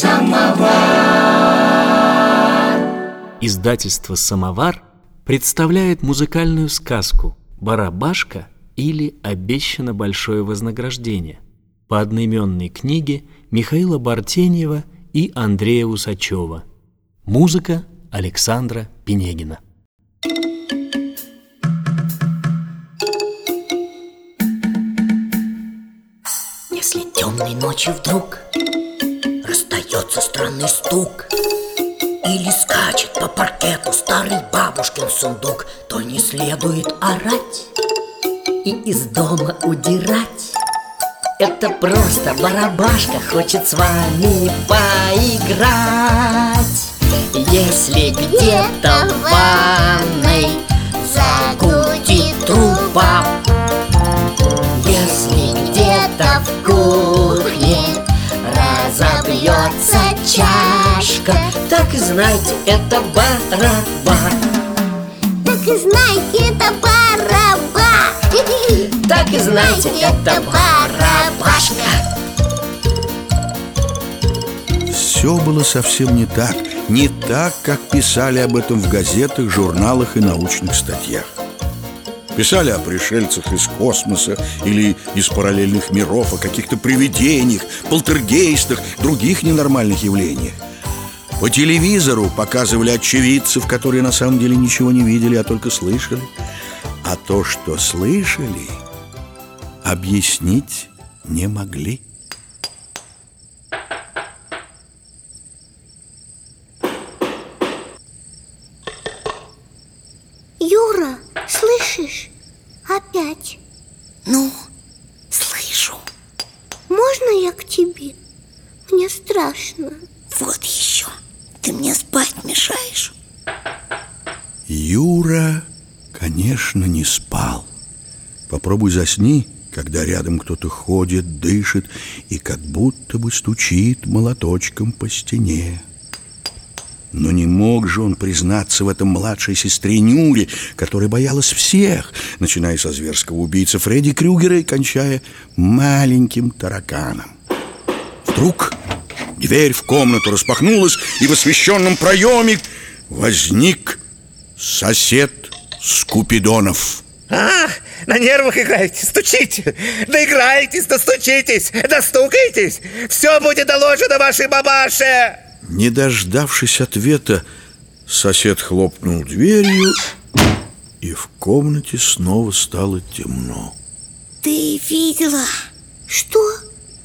Самовар. Издательство «Самовар» представляет музыкальную сказку «Барабашка» или «Обещано большое вознаграждение» по одноименной книге Михаила Бартеньева и Андрея Усачева. Музыка Александра Пенегина. Если темной ночью вдруг Раздается странный стук. Или скачет по паркету старый бабушкин сундук. То не следует орать И из дома удирать. Это просто барабашка хочет с вами поиграть. Если где-то в ванной загудит труба Если где-то в кухне разобьется чашка. Так и знайте, это барабан Так и знайте, это бараба. Так и знайте, это барабашка. Все было совсем не так. Не так, как писали об этом в газетах, журналах и научных статьях Писали о пришельцах из космоса или из параллельных миров, о каких-то привидениях, полтергейстах, других ненормальных явлениях. По телевизору показывали очевидцев, которые на самом деле ничего не видели, а только слышали. А то, что слышали, объяснить не могли. Юра, слышишь? Опять Ну, слышу Можно я к тебе? Мне страшно Вот еще Ты мне спать мешаешь Юра, конечно, не спал. Попробуй засни, когда рядом кто-то ходит, дышит и как будто бы стучит молоточком по стене. Но не мог же он признаться в этом младшей сестре Нюре, которая боялась всех, начиная со зверского убийцы Фредди Крюгера и кончая маленьким тараканом. Вдруг дверь в комнату распахнулась, и в освещенном проеме возник сосед Скупидонов. А, на нервах играете, стучите Доиграетесь, достучитесь, достукаетесь Все будет доложено вашей бабаше Не дождавшись ответа, сосед хлопнул дверью, и в комнате снова стало темно. Ты видела? Что?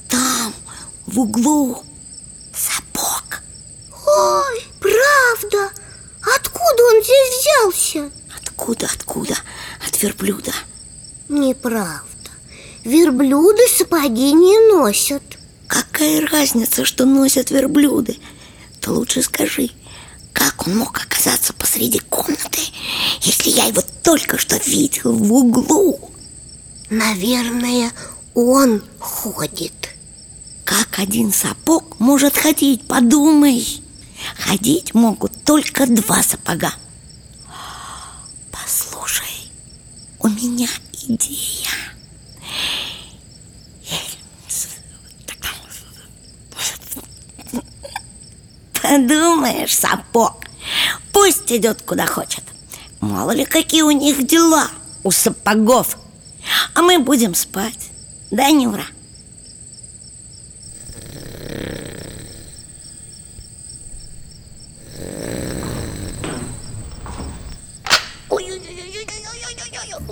Там, в углу, сапог Ой, правда Откуда он здесь взялся? Откуда, откуда? От верблюда Неправда. Верблюды сапоги не носят. Какая разница, что носят верблюды? Ты лучше скажи, как он мог оказаться посреди комнаты, если я его только что видел в углу? Наверное, он ходит. Как один сапог может ходить, подумай. Ходить могут только два сапога. Послушай, у меня идея. Подумаешь, сапог. Пусть идет куда хочет. Мало ли какие у них дела У сапогов. А мы будем спать Да, Нюра?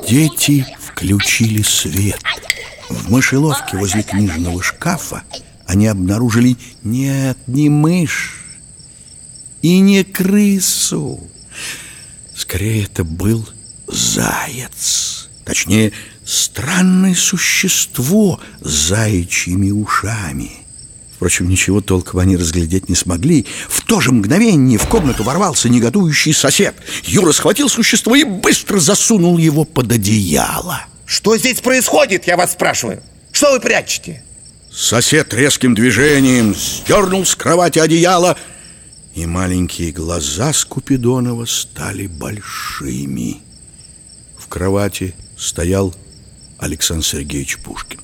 Дети включили свет. В мышеловке возле книжного шкафа они обнаружили нет, не мышь и не крысу. Скорее, это был заяц. Точнее, странное существо с заячьими ушами. Впрочем, ничего толком они разглядеть не смогли. В то же мгновение в комнату ворвался негодующий сосед. Юра схватил существо и быстро засунул его под одеяло. Что здесь происходит, я вас спрашиваю? Что вы прячете? Сосед резким движением сдернул с кровати одеяло, и маленькие глаза Скупидонова стали большими. В кровати стоял Александр Сергеевич Пушкин.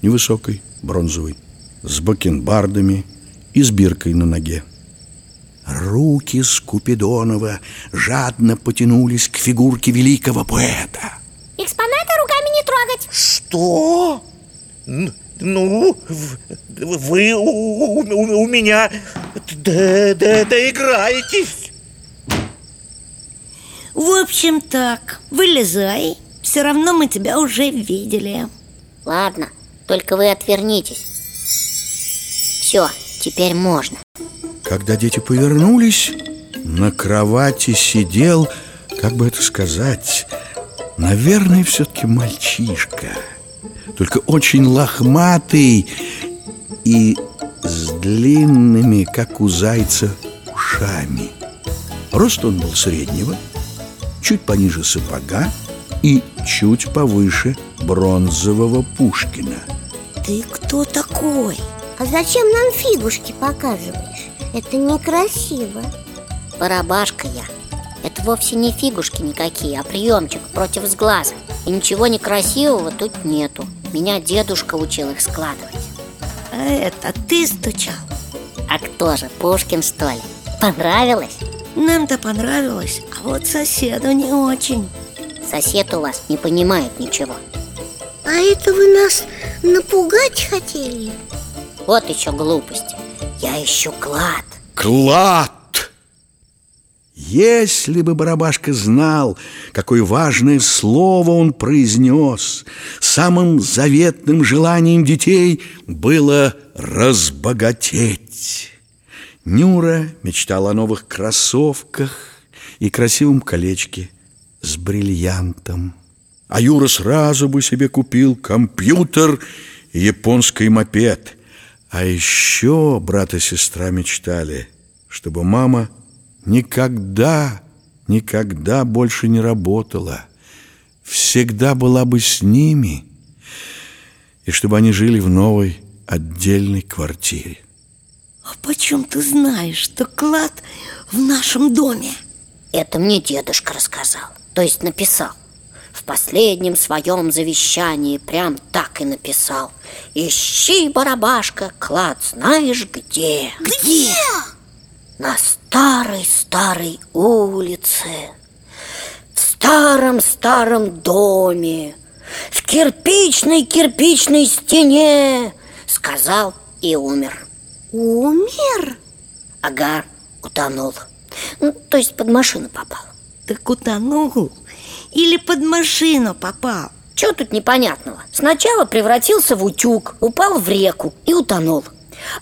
Невысокий, бронзовый, с бакенбардами и с биркой на ноге. Руки Скупидонова жадно потянулись к фигурке великого поэта. Что? Ну, вы у, у- у меня д- д- доиграетесь. В общем так, вылезай Все равно мы тебя уже видели Ладно, только вы отвернитесь. Все, теперь можно. Когда дети повернулись, на кровати сидел, как бы это сказать, наверное, все-таки мальчишка, только очень лохматый и с длинными, как у зайца, ушами. Рост он был среднего, чуть пониже сапога и чуть повыше бронзового Пушкина. Ты кто такой? А зачем нам фигушки показываешь? Это некрасиво Барабашка я. Это вовсе не фигушки никакие, а приемчик против сглаза. И ничего некрасивого тут нету. Меня дедушка учил их складывать. А это ты стучал? А кто же, Пушкин, что ли? Понравилось? Нам-то понравилось, а вот соседу не очень Сосед у вас не понимает ничего. А это вы нас напугать хотели? Вот еще глупости. Я ищу клад. Клад! Если бы Барабашка знал, какое важное слово он произнес, самым заветным желанием детей было разбогатеть. Нюра мечтала о новых кроссовках и красивом колечке с бриллиантом. А Юра сразу бы себе купил компьютер и японский мопед. А еще брат и сестра мечтали, чтобы мама никогда, никогда больше не работала, всегда была бы с ними, и чтобы они жили в новой отдельной квартире. А почем ты знаешь, что клад в нашем доме? Это мне дедушка рассказал, то есть написал. В последнем своем завещании прям так и написал. Ищи, барабашка, клад знаешь где? Где? На старой-старой улице, в старом-старом доме, в кирпичной-кирпичной стене, сказал и умер. Умер? Ага, утонул. Ну, то есть под машину попал. Так утонул или под машину попал? Чего тут непонятного? Сначала превратился в утюг, упал в реку и утонул.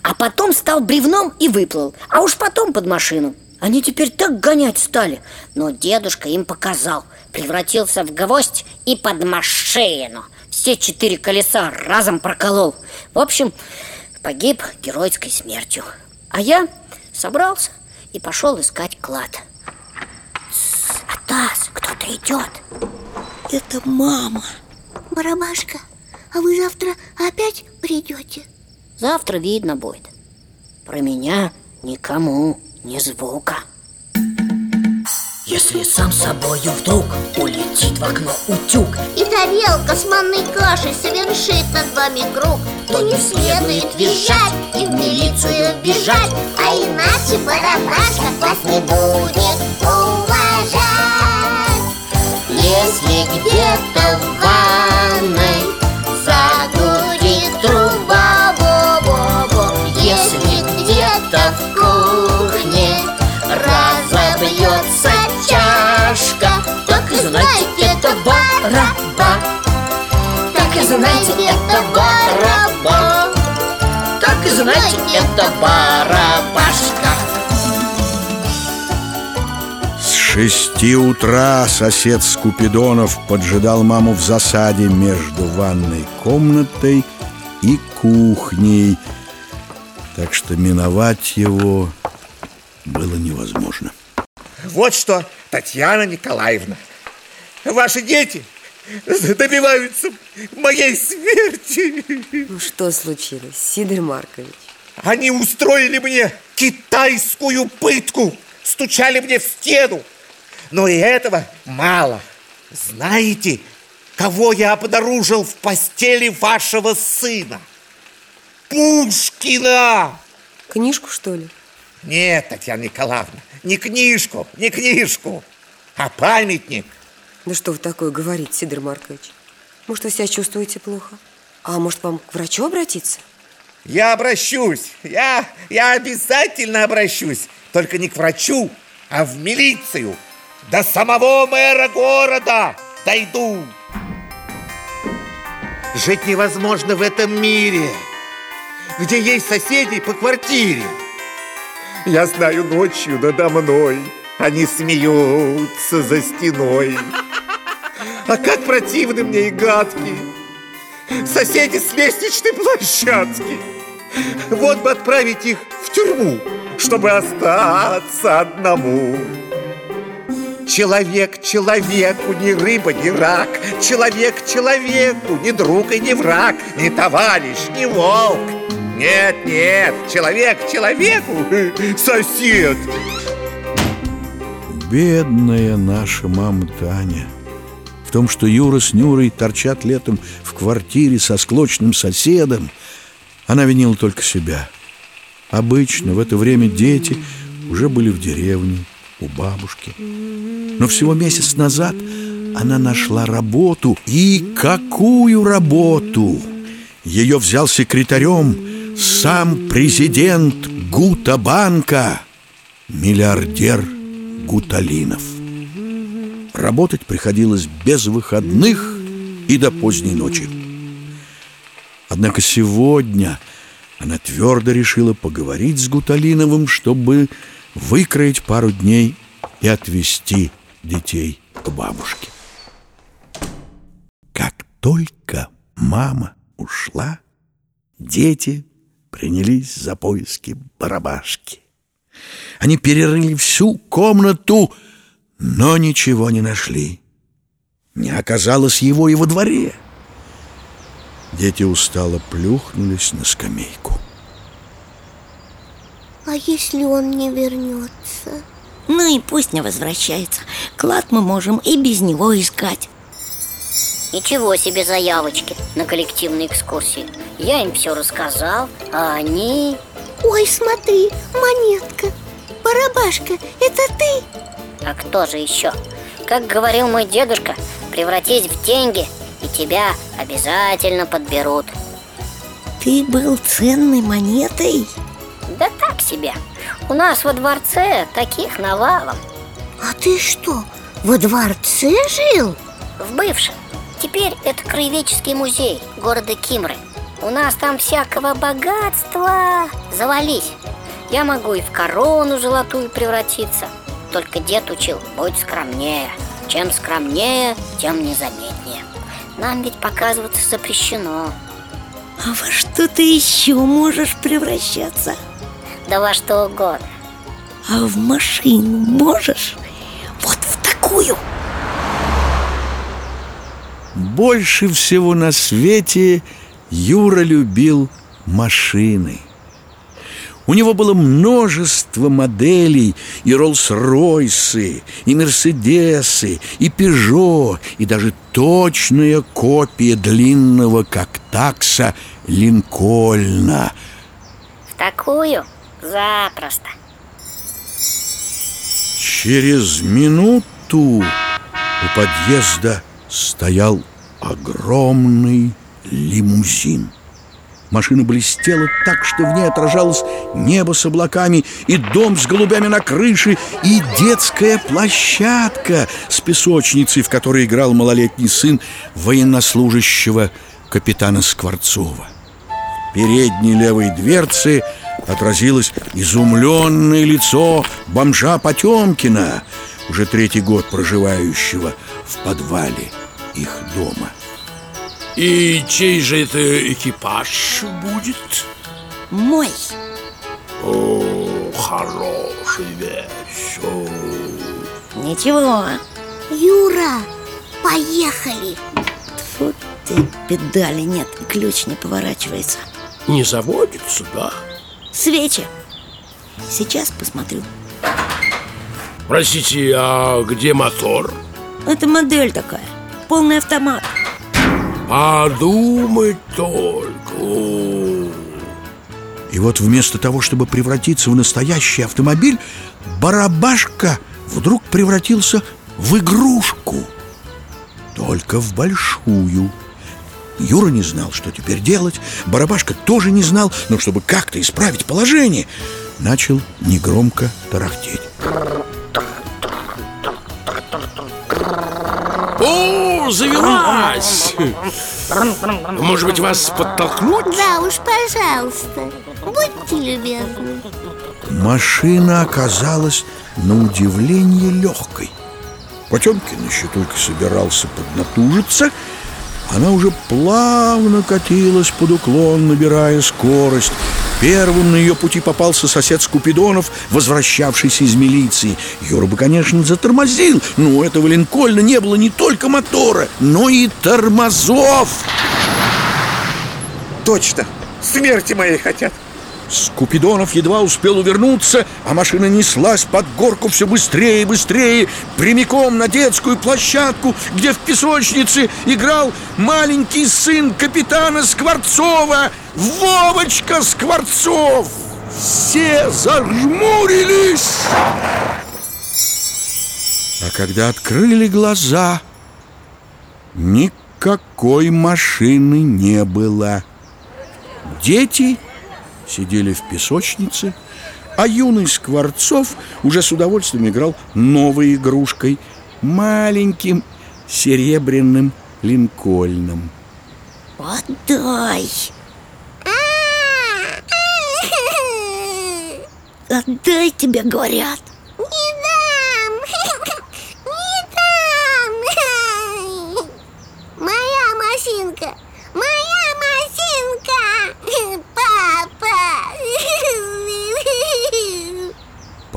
А потом стал бревном и выплыл. А уж потом под машину. Они теперь так гонять стали. Но дедушка им показал. Превратился в гвоздь и под машину. Все четыре колеса разом проколол. В общем, погиб геройской смертью. А я собрался и пошел искать клад. Тс, Атас, кто-то идет. Это мама Барабашка, а вы завтра опять придете? Завтра видно будет. Про меня никому ни звука. Если сам собою вдруг улетит в окно утюг, И тарелка с манной кашей совершит над вами круг То не следует визжать и в милицию бежать. А иначе барабашка вас не будет уважать если где-то в ванной где-то в кухне разобьется чашка, так и знайте, это бараба. Так и знайте, это бараба. Так и знайте, это барабашка. С шести утра сосед Скупидонов поджидал маму в засаде между ванной комнатой и кухней, так что миновать его было невозможно. Вот что, Татьяна Николаевна, ваши дети добиваются моей смерти. Ну что случилось, Сидор Маркович? Они устроили мне китайскую пытку, стучали мне в стену. Но и этого мало. Знаете, кого я обнаружил в постели вашего сына? Пушкина! Книжку, что ли? Нет, Татьяна Николаевна, не книжку, не книжку, а памятник. Да что вы такое говорите, Сидор Маркович? Может, вы себя чувствуете плохо? А может, вам к врачу обратиться? Я обращусь, я, я обязательно обращусь. Только не к врачу, а в милицию. До самого мэра города дойду. Жить невозможно в этом мире, где есть соседи по квартире. Я знаю ночью надо мной, они смеются за стеной. А как противны мне и гадки! Соседи с лестничной площадки! Вот бы отправить их в тюрьму Чтобы остаться одному. Человек человеку ни рыба, ни рак. Человек человеку ни друг и ни враг. Ни товарищ, ни волк Нет, нет, человек человеку сосед! Бедная наша мама Таня В том, что Юра с Нюрой торчат летом в квартире со склочным соседом Она винила только себя. Обычно в это время дети уже были в деревне у бабушки. Но всего месяц назад она нашла работу. И какую работу! Ее взял секретарем сам президент Гута-банка Миллиардер Гуталинов Работать приходилось без выходных и до поздней ночи Однако сегодня она твердо решила поговорить с Гуталиновым, чтобы выкроить пару дней и отвезти детей к бабушке. Как только мама ушла, дети принялись за поиски барабашки. Они перерыли всю комнату, но ничего не нашли. Не оказалось его и во дворе. Дети устало плюхнулись на скамейку. А если он не вернется? Ну и пусть не возвращается Клад мы можем и без него искать Ничего себе заявочки на коллективной экскурсии Я им все рассказал, а они... Ой, смотри, монетка Барабашка, это ты? А кто же еще? Как говорил мой дедушка, превратись в деньги И тебя обязательно подберут Ты был ценной монетой? Да так себе У нас во дворце таких навалом А ты что, во дворце жил? В бывшем Теперь это краеведческий музей города Кимры У нас там всякого богатства. Завались. Я могу и в корону золотую превратиться. Только дед учил, будь скромнее. Чем скромнее, тем незаметнее. Нам ведь показываться запрещено. А во что ты еще можешь превращаться? Да во что угодно. А в машину можешь? Вот в такую. Больше всего на свете Юра любил машины. У него было множество моделей и Роллс-Ройсы, и Мерседесы, и Пежо, и даже точная копия длинного, как такса, Линкольна. В такую запросто Через минуту у подъезда стоял огромный лимузин. Машина блестела так, что в ней отражалось небо с облаками, и дом с голубями на крыше, и детская площадка с песочницей, в которой играл малолетний сын военнослужащего капитана Скворцова. В передней левой дверце отразилось изумленное лицо бомжа Потемкина, уже третий год проживающего в подвале их дома. И чей же это экипаж будет? Мой О, хороший вещь. О. Ничего Юра, поехали Фу ты, педали нет, ключ не поворачивается Не заводится, да? Свечи Сейчас посмотрю Простите, а где мотор? Это модель такая Полный автомат Подумать только. И вот вместо того, чтобы превратиться в настоящий автомобиль, барабашка вдруг превратился в игрушку. Только в большую. Юра не знал, что теперь делать. Барабашка тоже не знал, но чтобы как-то исправить положение, начал негромко тарахтеть. О, завелась! Может быть, вас подтолкнуть? Да уж, пожалуйста, будьте любезны. Машина оказалась на удивление легкой. Потемкин еще только собирался поднатужиться, она уже плавно катилась под уклон, набирая скорость. Первым на ее пути попался сосед Скупидонов, возвращавшийся из милиции. Юра бы, конечно, затормозил, но у этого Линкольна не было не только мотора, но и тормозов. Точно, смерти моей хотят. Скупидонов едва успел увернуться, а машина неслась под горку все быстрее и быстрее, прямиком на детскую площадку, где в песочнице играл маленький сын капитана Скворцова, Вовочка Скворцов. Все зажмурились. А когда открыли глаза, никакой машины не было. Дети сидели в песочнице, а юный Скворцов уже с удовольствием играл новой игрушкой, маленьким серебряным линкольном. Отдай! Отдай, тебе говорят Не дам! Не дам! Моя машинка! Моя машинка! Папа!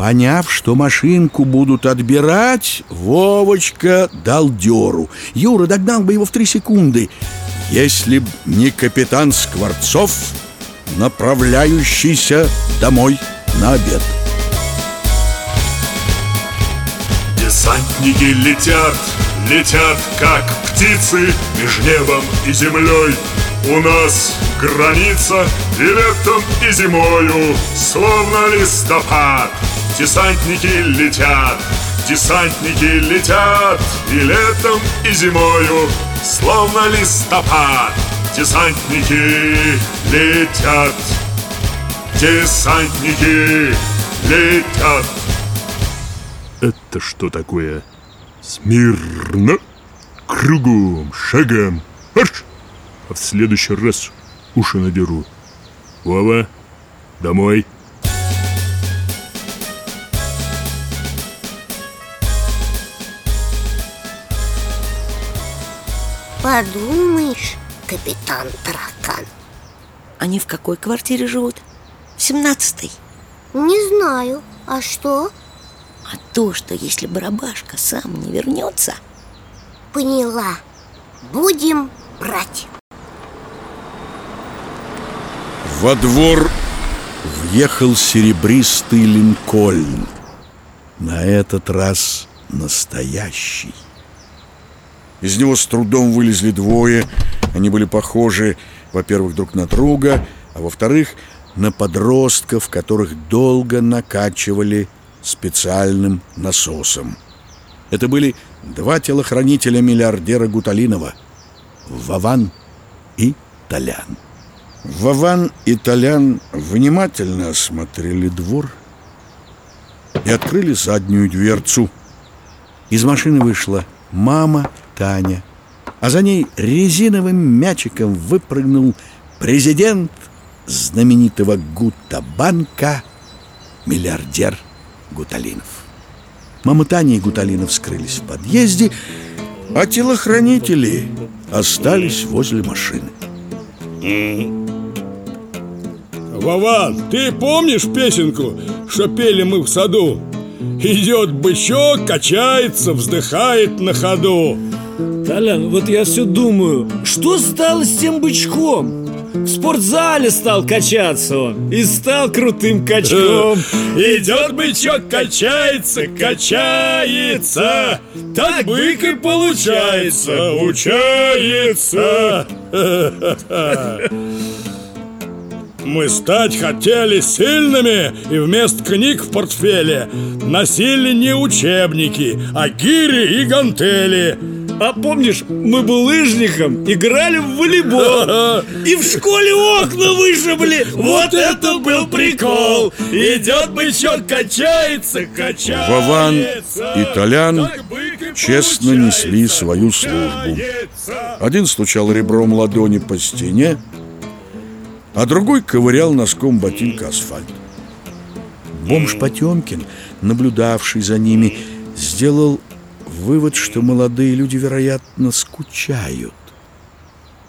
Поняв, что машинку будут отбирать, Вовочка дал дёру. Юра догнал бы его в три секунды, если б не капитан Скворцов, направляющийся домой на обед. Десантники летят, летят, как птицы Меж небом и землей У нас граница и летом, и зимою Словно листопад Десантники летят, десантники летят И летом, и зимою Словно листопад Десантники летят Десантники летят Это что такое? Смирно, кругом, шагом. Марш! А в следующий раз уши надеру. Вова, домой. Подумаешь, капитан Таракан Они в какой квартире живут? В семнадцатой Не знаю, а что? А то, что если барабашка сам не вернется Поняла Будем брать Во двор въехал серебристый линкольн. На этот раз настоящий. Из него с трудом вылезли двое. Они были похожи, во-первых, друг на друга, а во-вторых, на подростков, которых долго накачивали специальным насосом. Это были два телохранителя миллиардера Гуталинова – Вован и Толян. Вован и Толян внимательно осмотрели двор и открыли заднюю дверцу. Из машины вышла мама Таня, а за ней резиновым мячиком выпрыгнул президент знаменитого Гутабанка, миллиардер Гуталинов. Мама Таня и Гуталинов скрылись в подъезде, а телохранители остались возле машины. Вован, ты помнишь песенку, что пели мы в саду? Идет бычок, качается, вздыхает на ходу Толян, вот я все думаю, что стало с тем бычком? В спортзале стал качаться он и стал крутым качком. Идет бычок, качается, качается. Так бык и получается, учается. Мы стать хотели сильными И вместо книг в портфеле Носили не учебники, а гири и гантели а помнишь, мы булыжником играли в волейбол? И в школе окна вышибли. Вот это был прикол. Идет бычок, качается, качается. Вован и Толян честно несли свою службу. Один стучал ребром ладони по стене А другой ковырял носком ботинка асфальт. Бомж Потемкин, наблюдавший за ними, сделал вывод, что молодые люди, вероятно, скучают.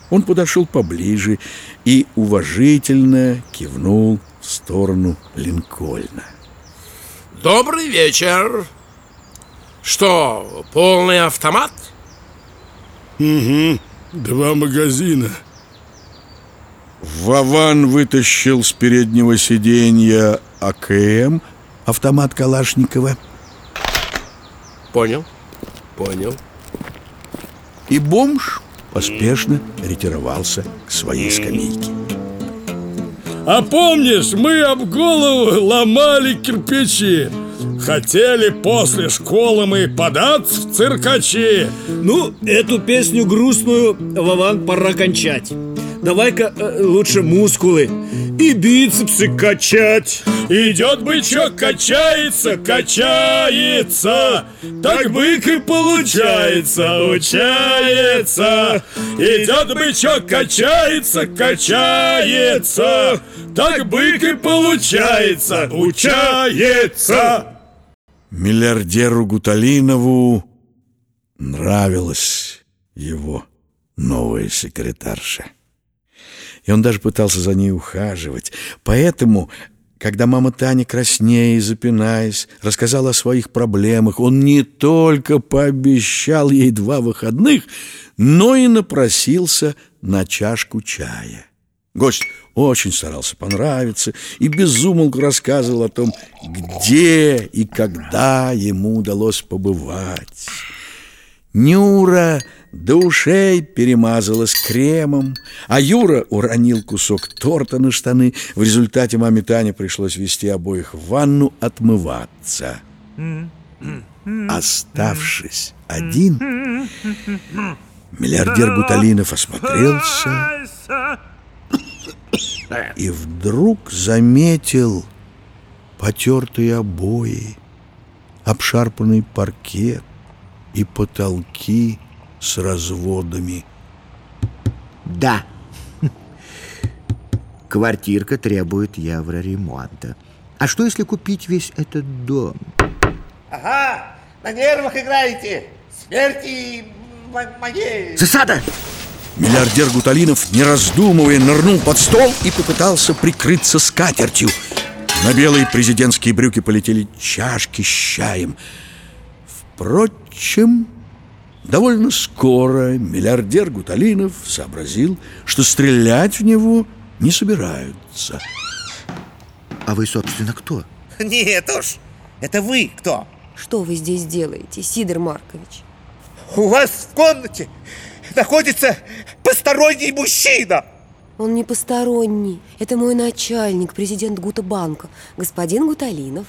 Он подошел поближе и уважительно кивнул в сторону Линкольна. Добрый вечер. Что, полный автомат? Угу, два магазина. Вован вытащил с переднего сиденья АКМ, автомат Калашникова. Понял. Понял. И бомж поспешно ретировался к своей скамейке. А помнишь, мы об голову ломали кирпичи Хотели после школы мы податься в циркачи Ну, эту песню грустную, Вован, пора кончать Давай-ка э, лучше мускулы. И бицепсы качать. Идет бычок, качается, качается. Так бык и получается, учается. Идет бычок, качается, качается. Так бык и получается, учается. Миллиардеру Гуталинову нравилась его новая секретарша. И он даже пытался за ней ухаживать. Поэтому, когда мама Таня, краснея и запинаясь, рассказала о своих проблемах, он не только пообещал ей два выходных, но и напросился на чашку чая. Гость очень старался понравиться и безумолку рассказывал о том, где и когда ему удалось побывать. Нюра до ушей перемазалась кремом, а Юра уронил кусок торта на штаны. В результате маме Тане пришлось вести обоих в ванну отмываться. Оставшись один, миллиардер Гуталинов осмотрелся и вдруг заметил потертые обои, обшарпанный паркет и потолки с разводами. Да, квартирка требует евроремонта. А что, если купить весь этот дом? Ага, на нервах играете. Смерти моей. Засада! Миллиардер Гуталинов, не раздумывая, нырнул под стол и попытался прикрыться скатертью. На белые президентские брюки полетели чашки с чаем. Впрочем, довольно скоро миллиардер Гуталинов сообразил, что стрелять в него не собираются. А вы, собственно, кто? Нет уж, это вы кто? Что вы здесь делаете, Сидор Маркович? У вас в комнате находится посторонний мужчина. Он не посторонний. Это мой начальник, президент Гутабанка, господин Гуталинов.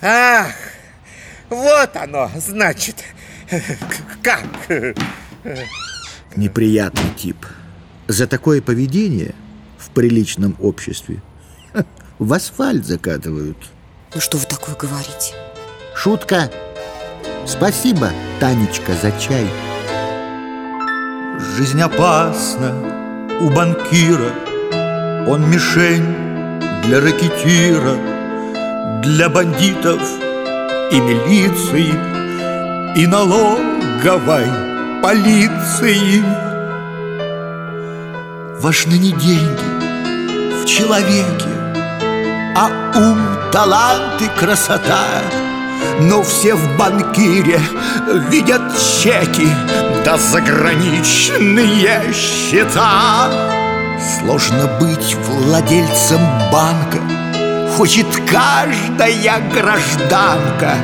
Ах, вот оно, значит. Как? Неприятный тип. За такое поведение в приличном обществе в асфальт закатывают. Ну что вы такое говорите? Шутка. Спасибо, Танечка, за чай. Жизнь опасна у банкира Он мишень для ракетира Для бандитов и милиции И налоговой полиции. Важны не деньги в человеке А ум, талант и красота. Но все в банкире видят чеки Да заграничные счета. Сложно быть владельцем банка Хочет каждая гражданка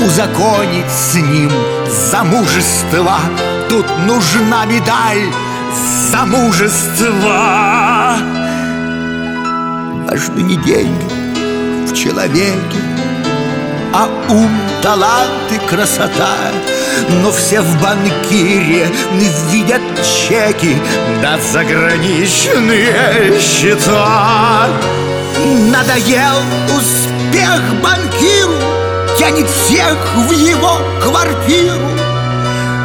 Узаконить с ним замужество Тут нужна медаль замужества важны не деньги в человеке, а ум, талант и красота. Но все в банкире видят чеки, да заграничные счета. Надоел успех банкиру, тянет всех в его квартиру.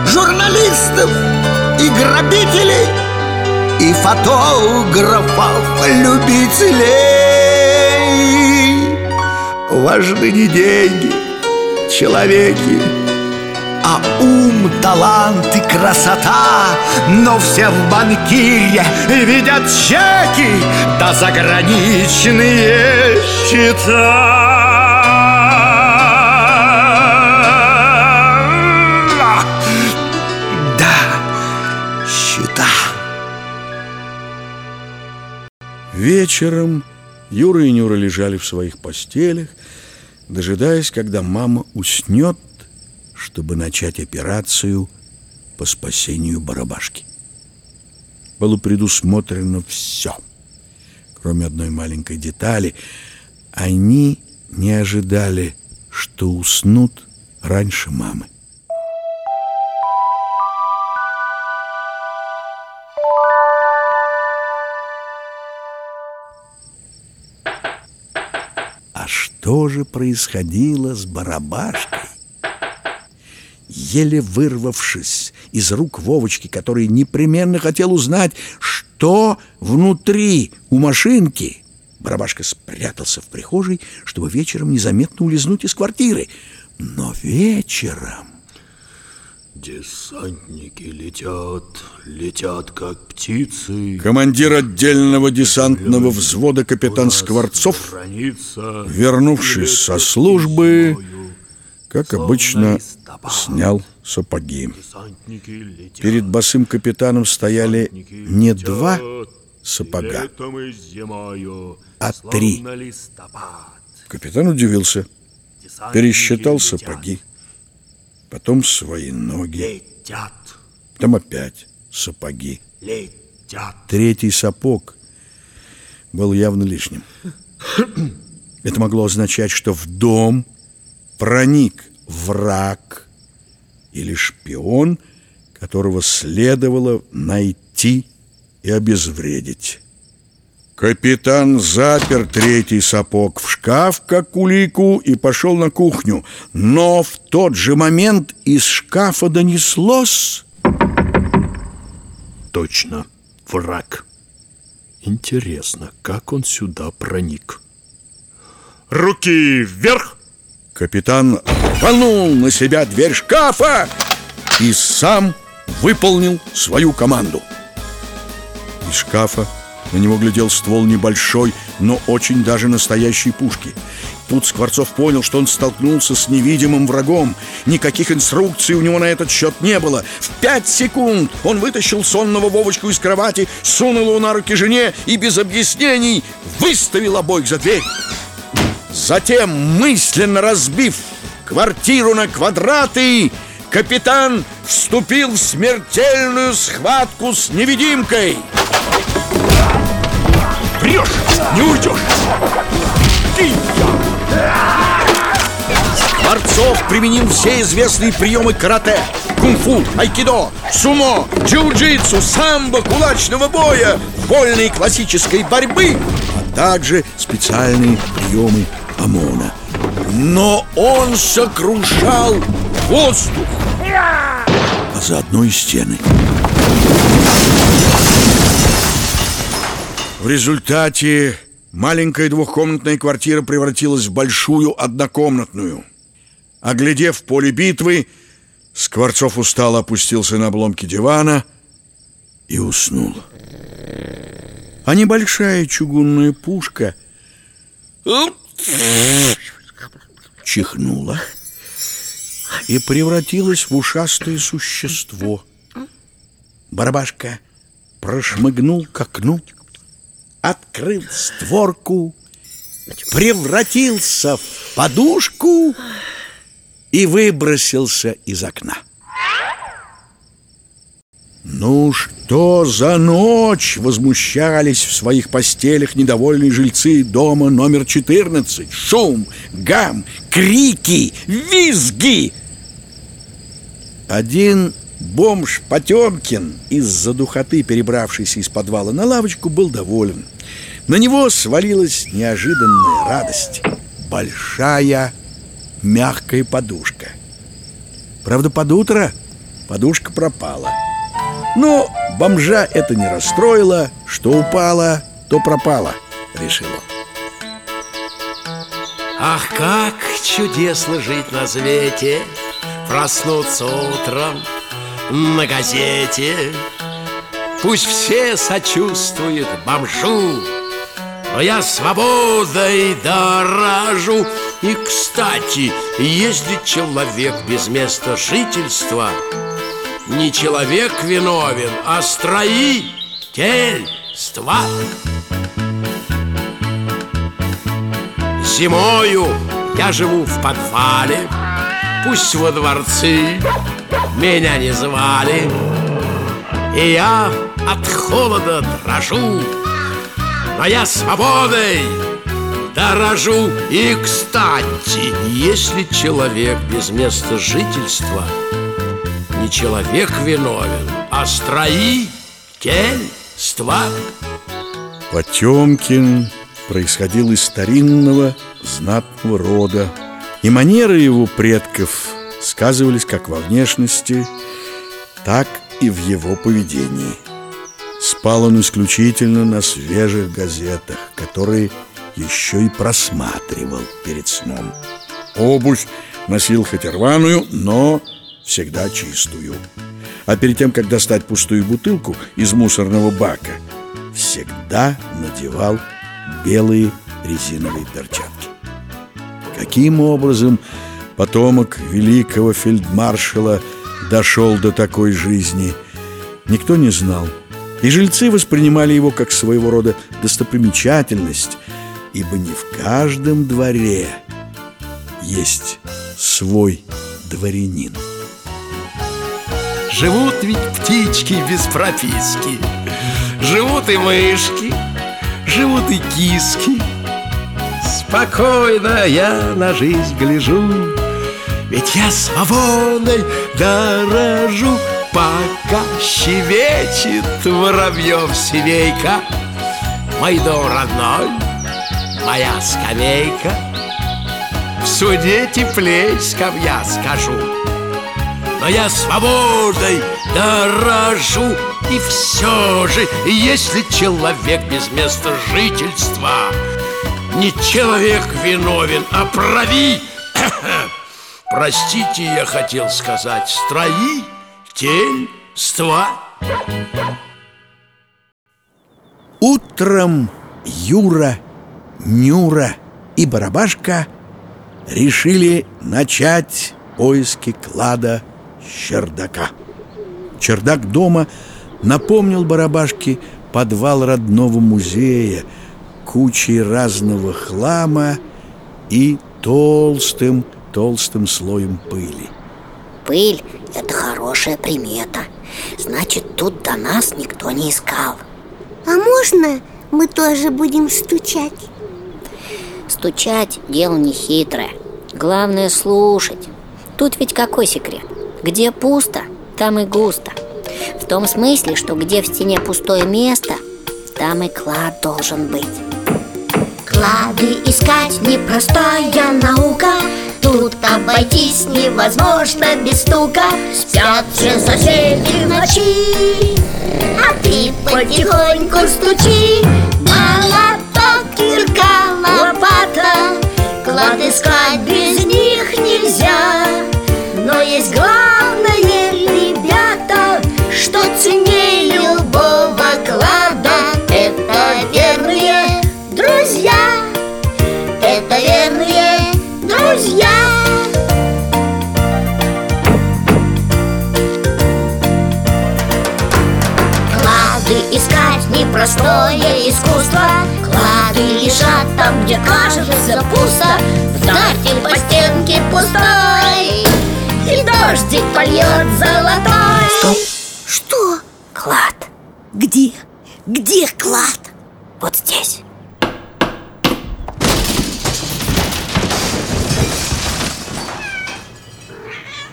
Журналистов и грабителей, и фотографов-любителей. Важны не деньги, человеки, а ум, талант и красота Но все в банкире видят чеки Да заграничные счета Вечером Юра и Нюра лежали в своих постелях, дожидаясь, когда мама уснет, чтобы начать операцию по спасению барабашки. Было предусмотрено все, кроме одной маленькой детали. Они не ожидали, что уснут раньше мамы. Что же происходило с барабашкой? Еле вырвавшись из рук Вовочки, который непременно хотел узнать, что внутри у машинки, барабашка спрятался в прихожей, чтобы вечером незаметно улизнуть из квартиры. Но вечером... Десантники летят, летят как птицы. Командир отдельного десантного взвода капитан Скворцов, вернувшись со службы, как обычно, снял сапоги. Перед босым капитаном стояли не два сапога, а три. Капитан удивился, пересчитал сапоги, потом свои ноги, потом опять сапоги. Третий сапог был явно лишним. Это могло означать, что в дом проник враг или шпион, которого следовало найти и обезвредить. Капитан запер третий сапог в шкаф, как улику, и пошел на кухню. Но в тот же момент из шкафа донеслось... Точно, враг. Интересно, как он сюда проник? Руки вверх! Капитан рванул на себя дверь шкафа и сам выполнил свою команду. Из шкафа на него глядел ствол небольшой, но очень даже настоящей пушки. Тут Скворцов понял, что он столкнулся с невидимым врагом. Никаких инструкций у него на этот счет не было. В пять секунд он вытащил сонного Вовочку из кровати, сунул его на руки жене и без объяснений выставил обоих за дверь. Затем, мысленно разбив квартиру на квадраты, капитан вступил в смертельную схватку с невидимкой. Врешь, не уйдешь! Скворцов применил все известные приемы карате, кунг-фу, айкидо, сумо, джиу-джитсу, самбо, кулачного боя, вольной классической борьбы, а также специальные приемы ОМОНа. Но он сокрушал воздух, а заодно и стены. В результате маленькая двухкомнатная квартира превратилась в большую однокомнатную. Оглядев поле битвы, Скворцов устало опустился на обломки дивана и уснул. А небольшая чугунная пушка чихнула и превратилась в ушастое существо. Барабашка прошмыгнул к окну, открыл створку, превратился в подушку и выбросился из окна. Ну, что за ночь возмущались в своих постелях недовольные жильцы дома номер 14 Шум, гам, крики, визги! Один бомж Потемкин из-за духоты, перебравшийся из подвала на лавочку, был доволен На него свалилась неожиданная радость. Большая мягкая подушка. Правда, под утро подушка пропала. Но бомжа это не расстроило. Что упало, то пропало, решил он. Ах, как чудесно жить на свете Проснуться утром на газете. Пусть все сочувствуют бомжу Но я свободой дорожу. И, кстати, если человек без места жительства? Не человек виновен, а строительство. Зимою я живу в подвале, пусть во дворцы меня не звали, и я от холода дрожу, но я свободой дорожу. И, кстати, если человек без места жительства – не человек виновен, а строительство. Потемкин происходил из старинного знатного рода, и манеры его предков сказывались как во внешности, так и в его поведении. Спал он исключительно на свежих газетах, которые еще и просматривал перед сном. Обувь носил хоть рваную, но всегда чистую. А перед тем, как достать пустую бутылку из мусорного бака, всегда надевал белые резиновые перчатки. Каким образом потомок великого фельдмаршала дошел до такой жизни, никто не знал. И жильцы воспринимали его как своего рода достопримечательность, ибо не в каждом дворе есть свой дворянин. Живут ведь птички без прописки. Живут и мышки, живут и киски. Спокойно я на жизнь гляжу Ведь я свободой дорожу Пока щебечет воробьев семейка Мой дом родной, моя скамейка. В суде теплей скамья скажу но я свободой дорожу. И все же, если человек без места жительства Не человек виновен, а прави Простите, я хотел сказать строительство Утром Юра, Нюра и Барабашка решили начать поиски клада чердака. Чердак дома напомнил барабашке подвал родного музея, кучей разного хлама и толстым, толстым слоем пыли. Пыль – это хорошая примета. Значит, тут до нас никто не искал. А можно мы тоже будем стучать? Стучать – дело не хитрое. Главное – слушать. Тут ведь какой секрет? Где пусто, там и густо В том смысле, что где в стене пустое место Там и клад должен быть Клады искать непростая наука. Тут обойтись невозможно без стука. Спят все соседи ночи А ты потихоньку стучи. Молоток, кирка, лопата Клад искать без них нельзя Вдахи по стенке пустой. И дождик польет золотой. Что? Клад. Где? Где клад? Вот здесь.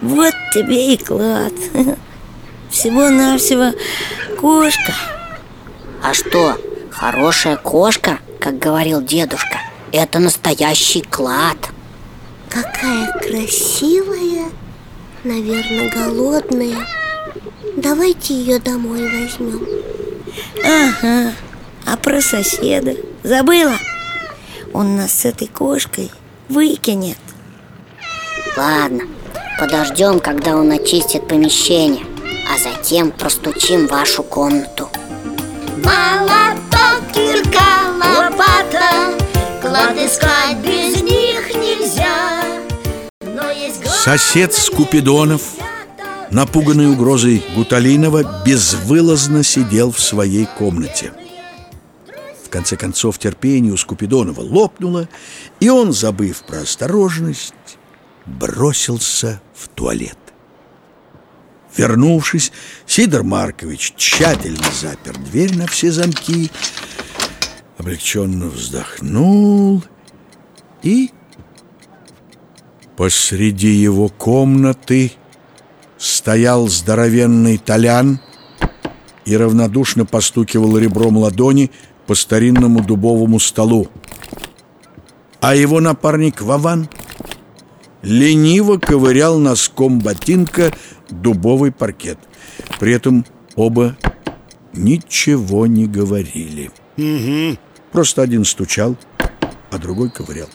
Вот тебе и клад. Всего-навсего кошка. А что, хорошая кошка, как говорил дедушка Это настоящий клад. Какая красивая Наверное, голодная. Давайте ее домой возьмем. Ага, а про соседа забыла? Он нас с этой кошкой выкинет. Ладно, подождем, когда он очистит помещение А затем простучим вашу комнату. Молоток, кирка, лопата Клад искать без них нельзя Сосед Скупидонов, напуганный угрозой Гуталинова, безвылазно сидел в своей комнате. В конце концов терпение у Скупидонова лопнуло, и он, забыв про осторожность, бросился в туалет. Вернувшись, Сидор Маркович тщательно запер дверь на все замки, облегченно вздохнул и Посреди его комнаты стоял здоровенный толян и равнодушно постукивал ребром ладони по старинному дубовому столу. А его напарник Вован лениво ковырял носком ботинка дубовый паркет. При этом оба ничего не говорили. Угу. Просто один стучал, а другой ковырял.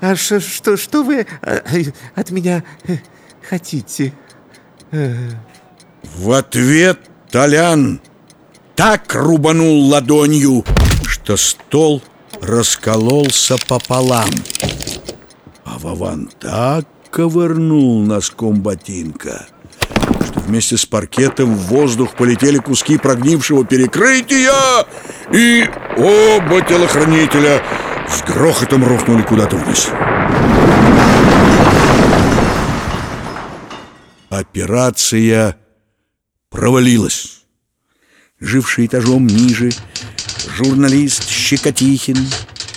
А что, что, что вы э, от меня э, хотите? Э. В ответ Толян так рубанул ладонью, что стол раскололся пополам. А Вован так ковырнул носком ботинка, вместе с паркетом в воздух полетели куски прогнившего перекрытия, и оба телохранителя с грохотом рухнули куда-то вниз. Операция провалилась. Живший этажом ниже, журналист Щекотихин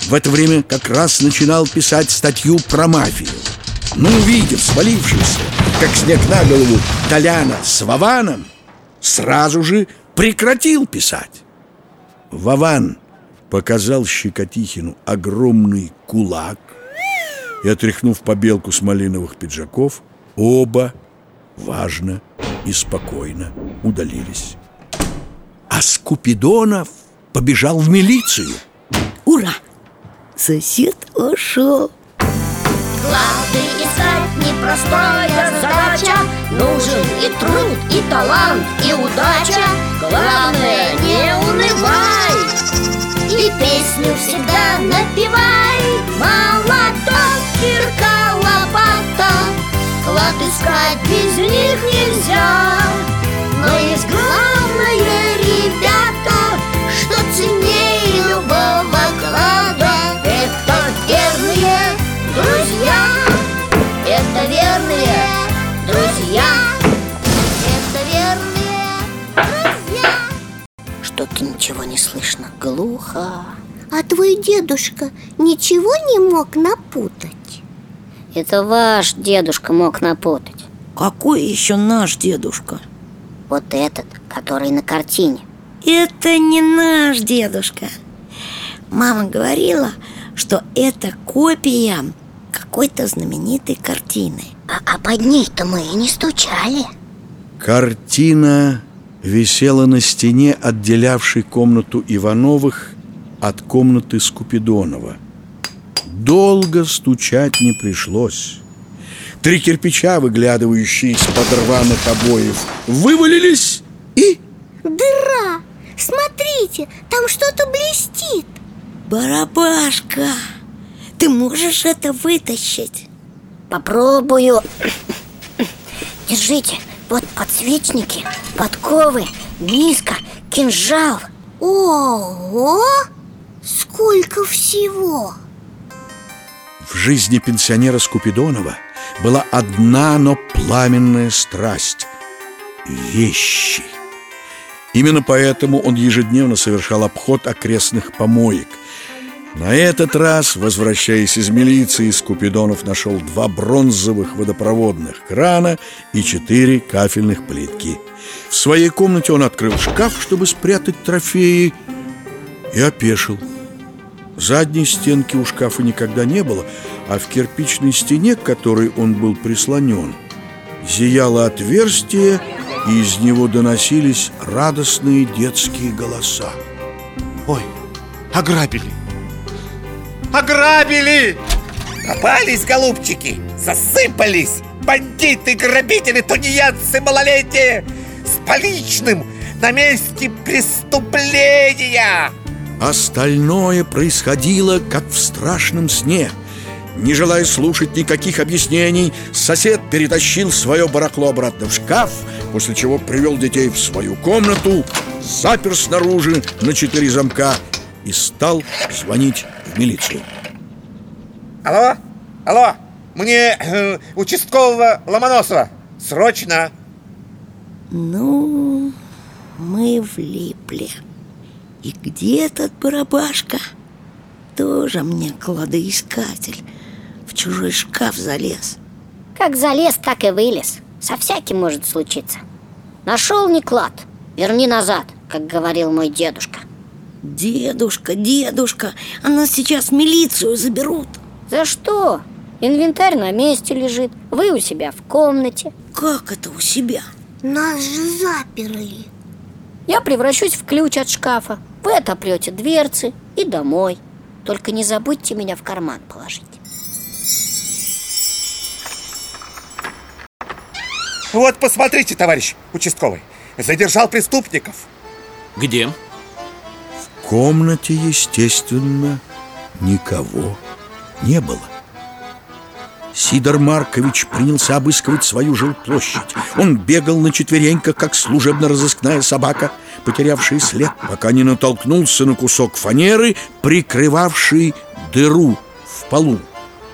в это время как раз начинал писать статью про мафию. Но увидев свалившийся, как снег на голову, Толяна с Вованом, сразу же прекратил писать. Вован показал Щекотихину огромный кулак и, отряхнув побелку с малиновых пиджаков, оба важно и спокойно удалились. А Скупидонов побежал в милицию. Ура! Сосед ушел. Клады искать непростая задача. Нужен и труд, и талант, и удача. Главное, не унывай. И песню всегда напевай. Молоток, кирка, лопата. Клад искать без них нельзя. Но есть главное, ребята Что ценнее любого Что-то ничего не слышно, глухо. А твой дедушка ничего не мог напутать? Это ваш дедушка мог напутать. Какой еще наш дедушка? Вот этот, который на картине. Это не наш дедушка. Мама говорила, что это копия какой-то знаменитой картины. А, а под ней-то мы и не стучали. Картина висела на стене, отделявшей комнату Ивановых от комнаты Скупидонова. Долго стучать не пришлось. Три кирпича, выглядывающие из-под рваных обоев, вывалились и... Дыра! Смотрите, там что-то блестит Барабашка! Ты можешь это вытащить? Попробую Держите, вот подсвечники, подковы, миска, кинжал Ого! Сколько всего! В жизни пенсионера Скупидонова была одна, но пламенная страсть – вещи. Именно поэтому он ежедневно совершал обход окрестных помоек. На этот раз, возвращаясь из милиции, Скупидонов нашел два бронзовых водопроводных крана и четыре кафельных плитки. В своей комнате он открыл шкаф, чтобы спрятать трофеи, и опешил. Задней стенки у шкафа никогда не было, а в кирпичной стене, к которой он был прислонен, зияло отверстие, и из него доносились радостные детские голоса. Ой, ограбили! Ограбили! Попались, голубчики! Засыпались! Бандиты, грабители, тунеядцы малолетние! С поличным на месте преступления! Остальное происходило, как в страшном сне. Не желая слушать никаких объяснений, сосед перетащил свое барахло обратно в шкаф, после чего привел детей в свою комнату, запер снаружи на четыре замка и стал звонить в милицию. Алло, алло, мне э, участкового Ломоносова, срочно! Ну, мы влипли. И где этот барабашка? Тоже мне кладоискатель. В чужой шкаф залез. Как залез, так и вылез. Со всяким может случиться. Нашел не клад, верни назад, как говорил мой дедушка Дедушка, дедушка, а нас сейчас в милицию заберут За что? Инвентарь на месте лежит Вы у себя в комнате Как это у себя? Нас же заперли. Я превращусь в ключ от шкафа. Вы отопрете дверцы и домой. Только не забудьте меня в карман положить. Вот посмотрите, товарищ участковый. Задержал преступников. Где? Комнате, естественно, никого не было. Сидор Маркович принялся обыскивать свою жилплощадь. Он бегал на четвереньках, как служебно-розыскная собака Потерявший след, пока не натолкнулся на кусок фанеры Прикрывавший дыру в полу.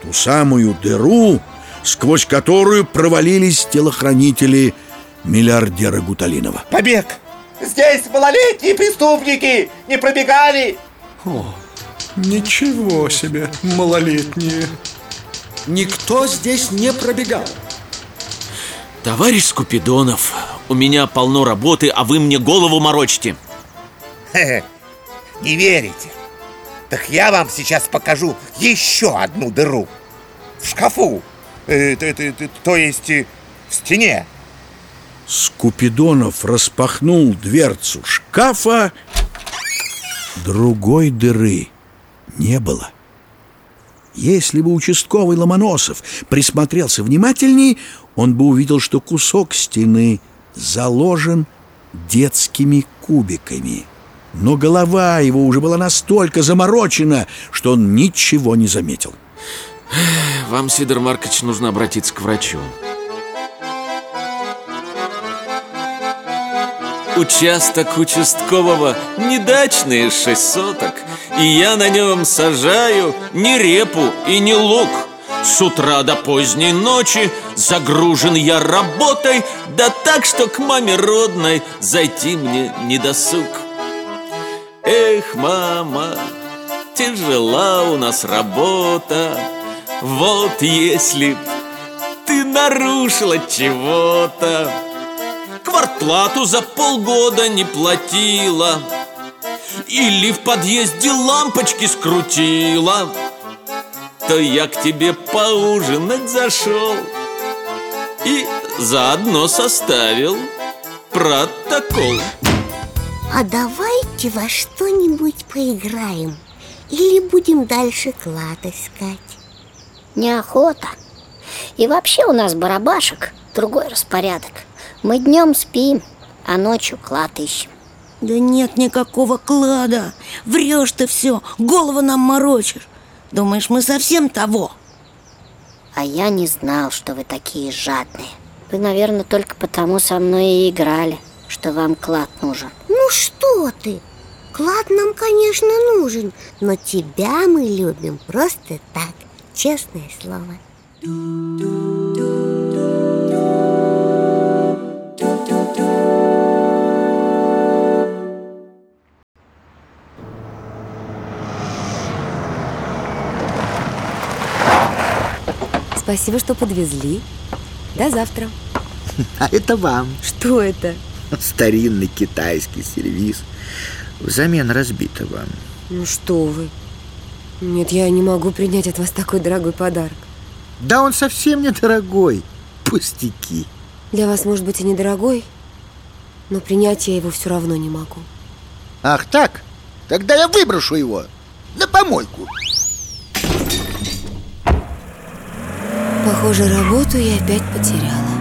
Ту самую дыру, сквозь которую провалились телохранители миллиардера Гуталинова. Побег! Здесь малолетние преступники! Не пробегали! О, ничего себе, малолетние. Никто здесь не пробегал. Товарищ Скупидонов, у меня полно работы, а вы мне голову морочите Не верите? Так я вам сейчас покажу еще одну дыру В шкафу. Э, то, есть э, в стене Скупидонов распахнул дверцу шкафа. Другой дыры не было. Если бы участковый Ломоносов присмотрелся внимательней Он бы увидел, что кусок стены заложен детскими кубиками. Но голова его уже была настолько заморочена, что он ничего не заметил. Вам, Сидор Маркович, нужно обратиться к врачу Участок участкового недачные шесть соток И я на нем сажаю ни репу и ни лук. С утра до поздней ночи загружен я работой Да так, что к маме родной зайти мне не досуг. Эх, мама, тяжела у нас работа. Вот если б ты нарушила чего-то Квартплату за полгода не платила. Или в подъезде лампочки скрутила. То я к тебе поужинать зашел И заодно составил протокол. А давайте во что-нибудь поиграем Или будем дальше клад искать? Неохота. И вообще у нас барабашек Другой распорядок мы днем спим, а ночью клад ищем. Да нет никакого клада. Врешь ты все, голову нам морочишь. Думаешь, мы совсем того? А я не знал, что вы такие жадные. Вы, наверное, только потому со мной и играли Что вам клад нужен. Ну что ты? Клад нам, конечно, нужен Но тебя мы любим просто так Честное слово Спасибо, что подвезли. До завтра. А это вам. Что это? Старинный китайский сервиз взамен разбитого. Ну что вы. Нет, я не могу принять от вас такой дорогой подарок. Да он совсем не дорогой. Пустяки. Для вас, может быть, и недорогой, но принять я его все равно не могу. Ах так? Тогда я выброшу его на помойку. Похоже, работу я опять потеряла.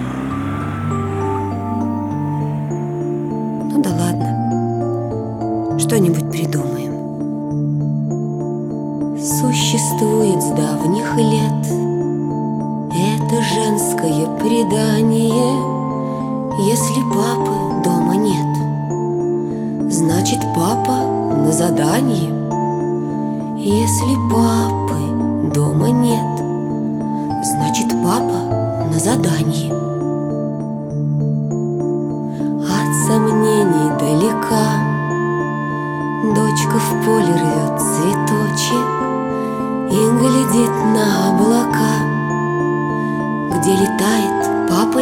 Ну да ладно. Что-нибудь придумаем. Существует с давних лет Это женское предание Если папы дома нет Значит, папа на задании Если папы дома нет Значит, папа на задании. От сомнений далека Дочка в поле рвет цветочек И глядит на облака Где летает папа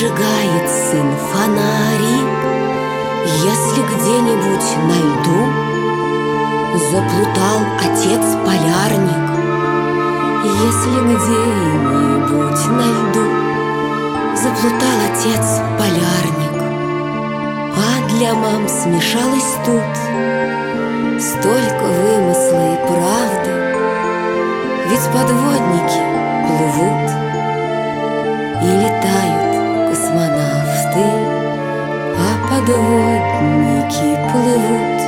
Зажигает сын фонарик. Если где-нибудь на льду Заплутал отец-полярник Если где-нибудь на льду Заплутал отец-полярник А для мам смешалось тут Столько вымысла и правды. Ведь подводники плывут И летают космонавты А подводники плывут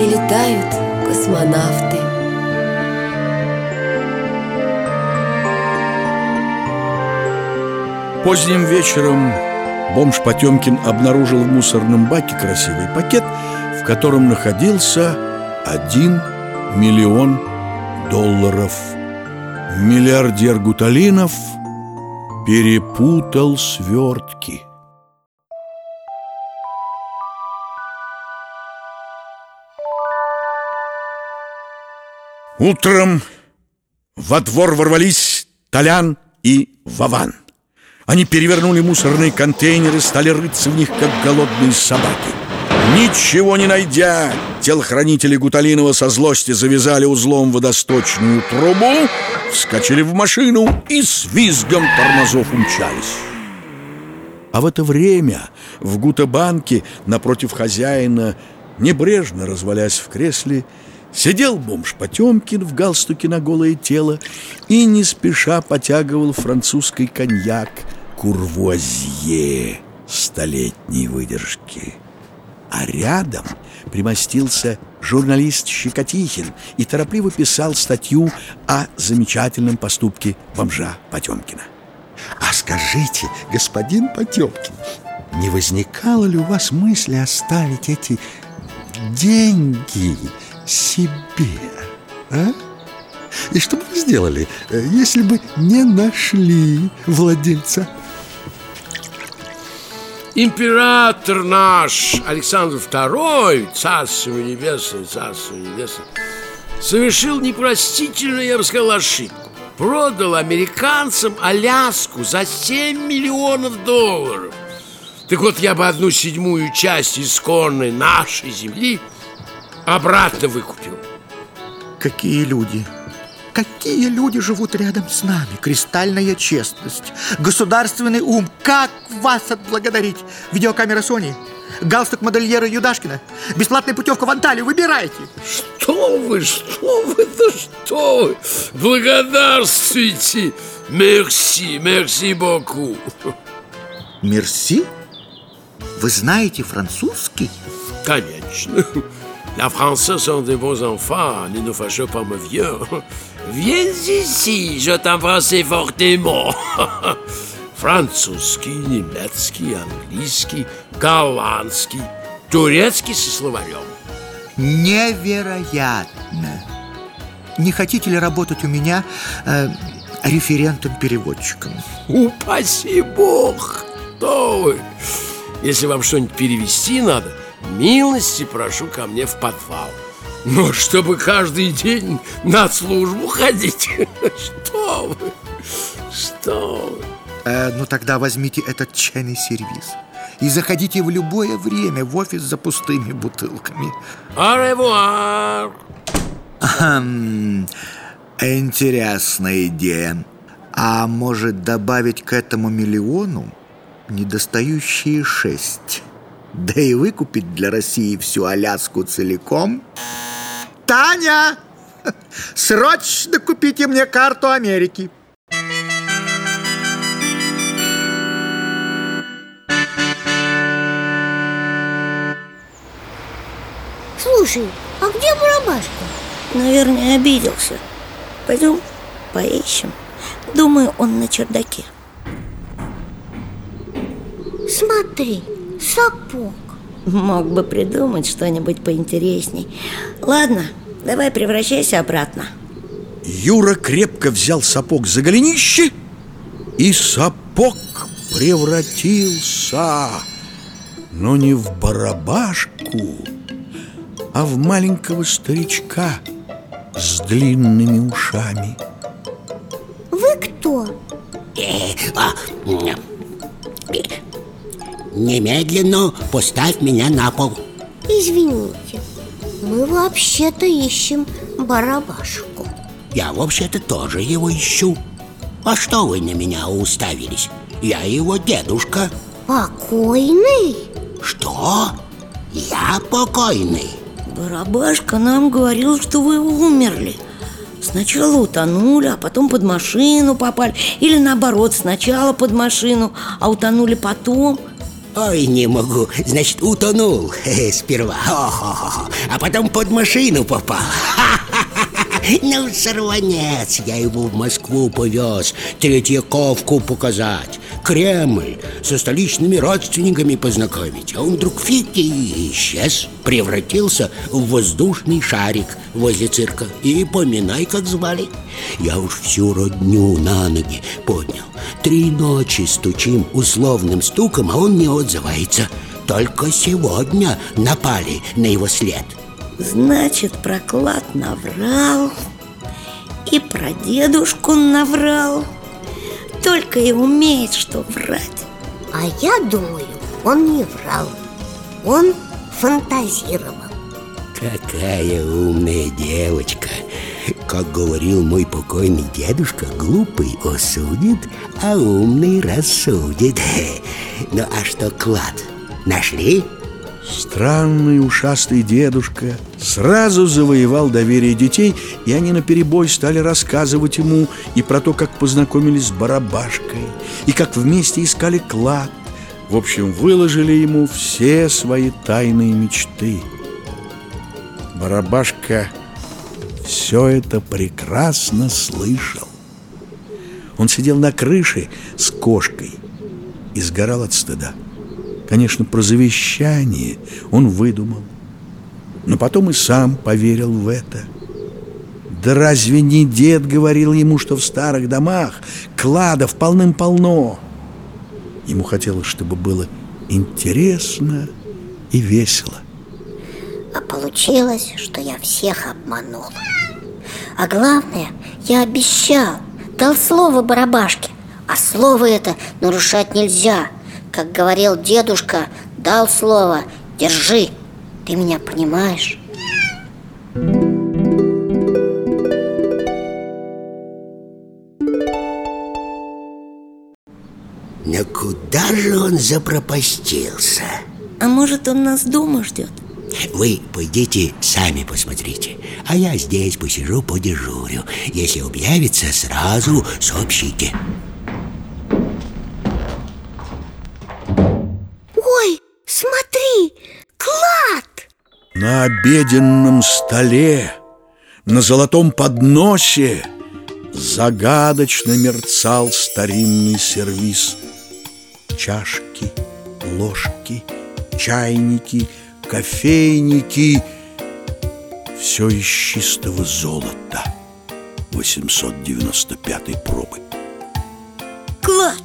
И летают космонавты Поздним вечером бомж Потемкин обнаружил в мусорном баке красивый пакет, в котором находился один миллион долларов. Миллиардер Гуталинов перепутал свертки. Утром во двор ворвались Толян и Вован. Они перевернули мусорные контейнеры, стали рыться в них, как голодные собаки. Ничего не найдя, телохранители Гуталинова со злости завязали узлом водосточную трубу, вскочили в машину и с визгом тормозов умчались. А в это время в Гутабанке напротив хозяина, небрежно развалясь в кресле, сидел бомж Потемкин в галстуке на голое тело и не спеша потягивал французский коньяк Курвуазье столетней выдержки. А рядом примостился журналист Щекотихин и торопливо писал статью о замечательном поступке бомжа Потемкина. А скажите, господин Потемкин, не возникало ли у вас мысли оставить эти деньги себе, а? И что бы вы сделали, э, если бы не нашли владельца? Император наш Александр II, царство небесное, царство небесное, совершил непростительную, я бы сказал, ошибку. Продал американцам Аляску за 7 миллионов долларов. Так вот, я бы одну седьмую часть исконной нашей земли обратно выкупил. Какие люди? Какие люди живут рядом с нами? Кристальная честность, государственный ум. Как вас отблагодарить? Видеокамера Sony, галстук модельера Юдашкина, бесплатная путевка в Анталию. Выбирайте. Что вы, что вы, да что вы? Благодарствуйте. Мерси, мерси боку. Мерси? Вы знаете французский? Конечно. La Français sont des beaux enfants, ne nous fâchons pas, mon vieux. Viens ici, je t'embrasse fortement. Французский, немецкий, английский, голландский, турецкий со словарем. Невероятно! Не хотите ли работать у меня э, референтом-переводчиком? Упаси бог! Что вы? Если вам что-нибудь перевести надо, милости прошу ко мне в подвал. Но чтобы каждый день на службу ходить, что вы, что вы. Э, ну тогда возьмите этот чайный сервиз и заходите в любое время в офис за пустыми бутылками. Аревуар! Интересная идея. А может добавить к этому миллиону недостающие шесть? Да и выкупить для России всю Аляску целиком? Таня! Срочно купите мне карту Америки! Слушай, а где барабашка? Наверное, обиделся. Пойдем поищем. Думаю, он на чердаке. Смотри, сапог. Мог бы придумать что-нибудь поинтересней. Ладно, давай превращайся обратно. Юра крепко взял сапог за голенище, и сапог превратился, но не в барабашку, а в маленького старичка с длинными ушами. Вы кто? Э, а, Немедленно поставь меня на пол Извините, мы вообще-то ищем барабашку Я вообще-то тоже его ищу А что вы на меня уставились? Я его дедушка Покойный? Что? Я покойный? Барабашка нам говорил, что вы умерли Сначала утонули, а потом под машину попали Или наоборот, сначала под машину, а утонули потом Ой, не могу. Значит, утонул сперва. Хо-хо-хо. А потом под машину попал. Ну, сорванец, я его в Москву повез Третьяковку показать Кремль со столичными родственниками познакомить. А он вдруг фиг и исчез Превратился в воздушный шарик возле цирка. И поминай, как звали. Я уж всю родню на ноги поднял. Три ночи стучим условным стуком, а он не отзывается. Только сегодня напали на его след. Значит, проклад наврал И про дедушку наврал Только и умеет, что врать А я думаю, он не врал Он фантазировал Какая умная девочка Как говорил мой покойный дедушка Глупый осудит, а умный рассудит Ну а что клад? Нашли? Странный ушастый дедушка сразу завоевал доверие детей, и они наперебой стали рассказывать ему и про то, как познакомились с барабашкой, и как вместе искали клад. В общем, выложили ему все свои тайные мечты. Барабашка все это прекрасно слышал. Он сидел на крыше с кошкой и сгорал от стыда. Конечно, про завещание он выдумал. Но потом и сам поверил в это. Да разве не дед говорил ему, что в старых домах кладов полным-полно? Ему хотелось, чтобы было интересно и весело. А получилось, что я всех обманул. А главное, я обещал, дал слово барабашке. А слово это нарушать нельзя – как говорил дедушка, дал слово «Держи!» Ты меня понимаешь? Но куда же он запропастился? А может, он нас дома ждет? Вы пойдите сами посмотрите А я здесь посижу, подежурю Если объявится, сразу сообщите На обеденном столе, на золотом подносе Загадочно мерцал старинный сервиз Чашки, ложки, чайники, кофейники Все из чистого золота 895 пробы Клад!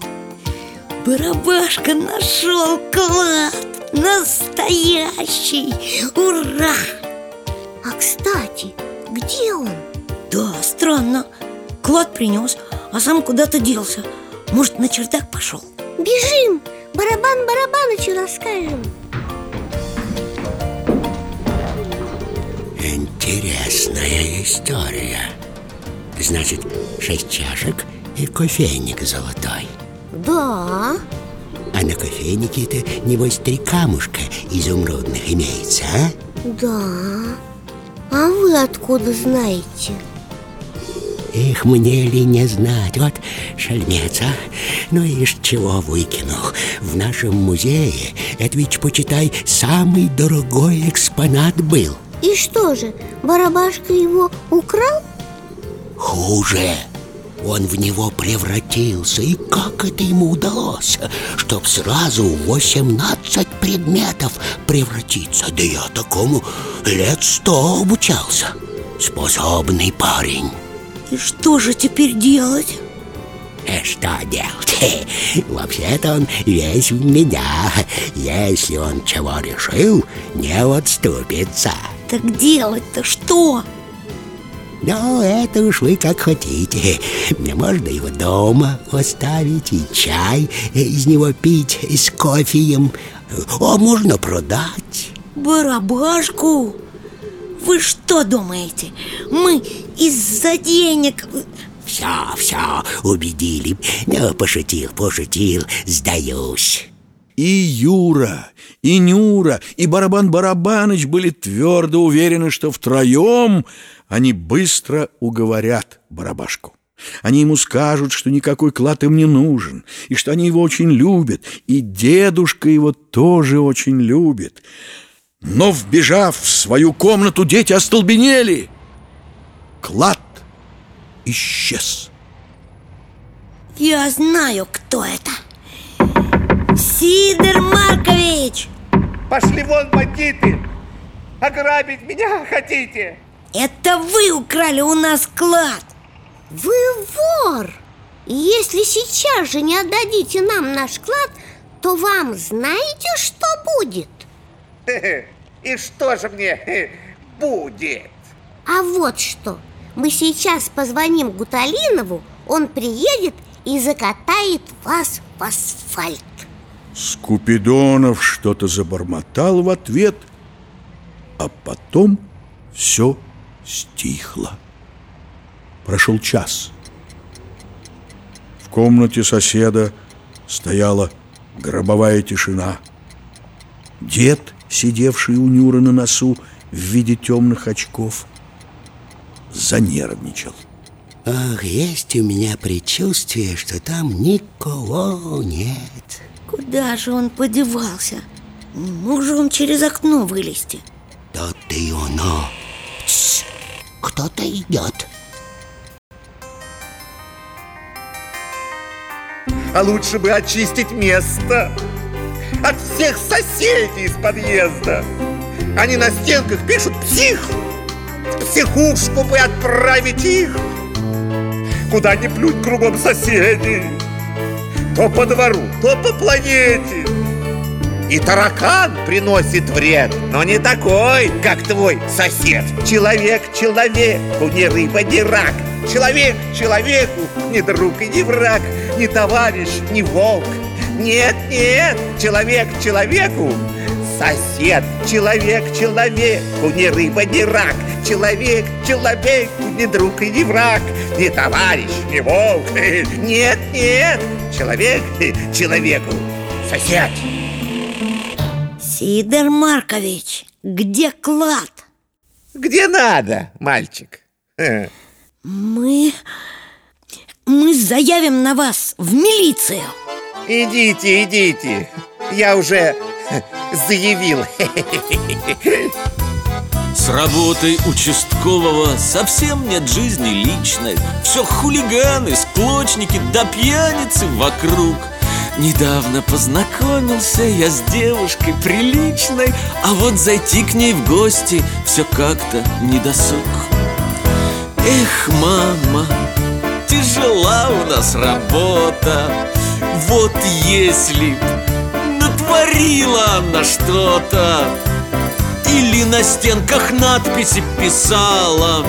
Барабашка нашел клад! Настоящий! Ура! А кстати, где он? Да, странно Клад принес, а сам куда-то делся Может, на чердак пошел? Бежим! Барабан Барабанычу расскажем Интересная история Значит, шесть чашек и кофейник золотой Да А на кофейнике-то, небось, три камушка изумрудных имеется, а? Да А вы откуда знаете? Их мне ли не знать? Вот шальмец, а? Ну и чего выкинул? В нашем музее это ведь, почитай, самый дорогой экспонат был И что же, Барабашка его украл? Хуже он в него превратился И как это ему удалось? Чтоб сразу в 18 предметов превратиться Да я такому лет сто обучался Способный парень И что же теперь делать? Э, Что делать? Вообще-то он весь в меня Если он чего решил, не отступится Так делать-то что? Ну, это уж вы как хотите. Можно его дома оставить и чай из него пить с кофеем. А можно продать. Барабашку? Вы что думаете? Мы из-за денег... Все, все, убедили. Ну, пошутил, пошутил, сдаюсь И Юра, и Нюра, и Барабан Барабаныч были твердо уверены, что втроем они быстро уговорят Барабашку. Они ему скажут, что никакой клад им не нужен, и что они его очень любят, и дедушка его тоже очень любит. Но, вбежав в свою комнату, дети остолбенели. Клад исчез. Я знаю, кто это Сидор Маркович Пошли вон, бандиты! Ограбить меня хотите? Это вы украли у нас клад Вы вор! Если сейчас же не отдадите нам наш клад, то вам знаете, что будет? И что же мне будет? А вот что Мы сейчас позвоним Гуталинову Он приедет и закатает вас в асфальт Скупидонов что-то забормотал в ответ, а потом все стихло. Прошел час. В комнате соседа стояла гробовая тишина. Дед, сидевший у Нюры на носу в виде темных очков, занервничал. Ах, есть у меня предчувствие, что там никого нет Куда же он подевался? Мог же он через окно вылезти? То-то и оно Кто-то идет. А лучше бы очистить место От всех соседей из подъезда. Они на стенках пишут «Псих!» В психушку бы отправить их. Куда ни плюнь кругом соседи То по двору, то по планете. И таракан приносит вред Но не такой, как твой сосед. Человек человеку, не рыба, не рак. Человек человеку, не друг и не враг Не товарищ, не волк. Нет, нет, человек человеку Сосед, человек человеку, не рыба, не рак. Человек человеку, не друг и не враг. Не товарищ, не волк. Нет, нет, человек человеку Сосед. Сидор Маркович, где клад? Где надо, мальчик? Мы... Мы заявим на вас в милицию. Идите, идите. Я уже заявил. С работой участкового совсем нет жизни личной. Все хулиганы, склочники да пьяницы вокруг. Недавно познакомился я с девушкой приличной А вот зайти к ней в гости все как-то недосуг. Эх, мама, тяжела у нас работа. Вот если б натворила она что-то. Или на стенках надписи писала.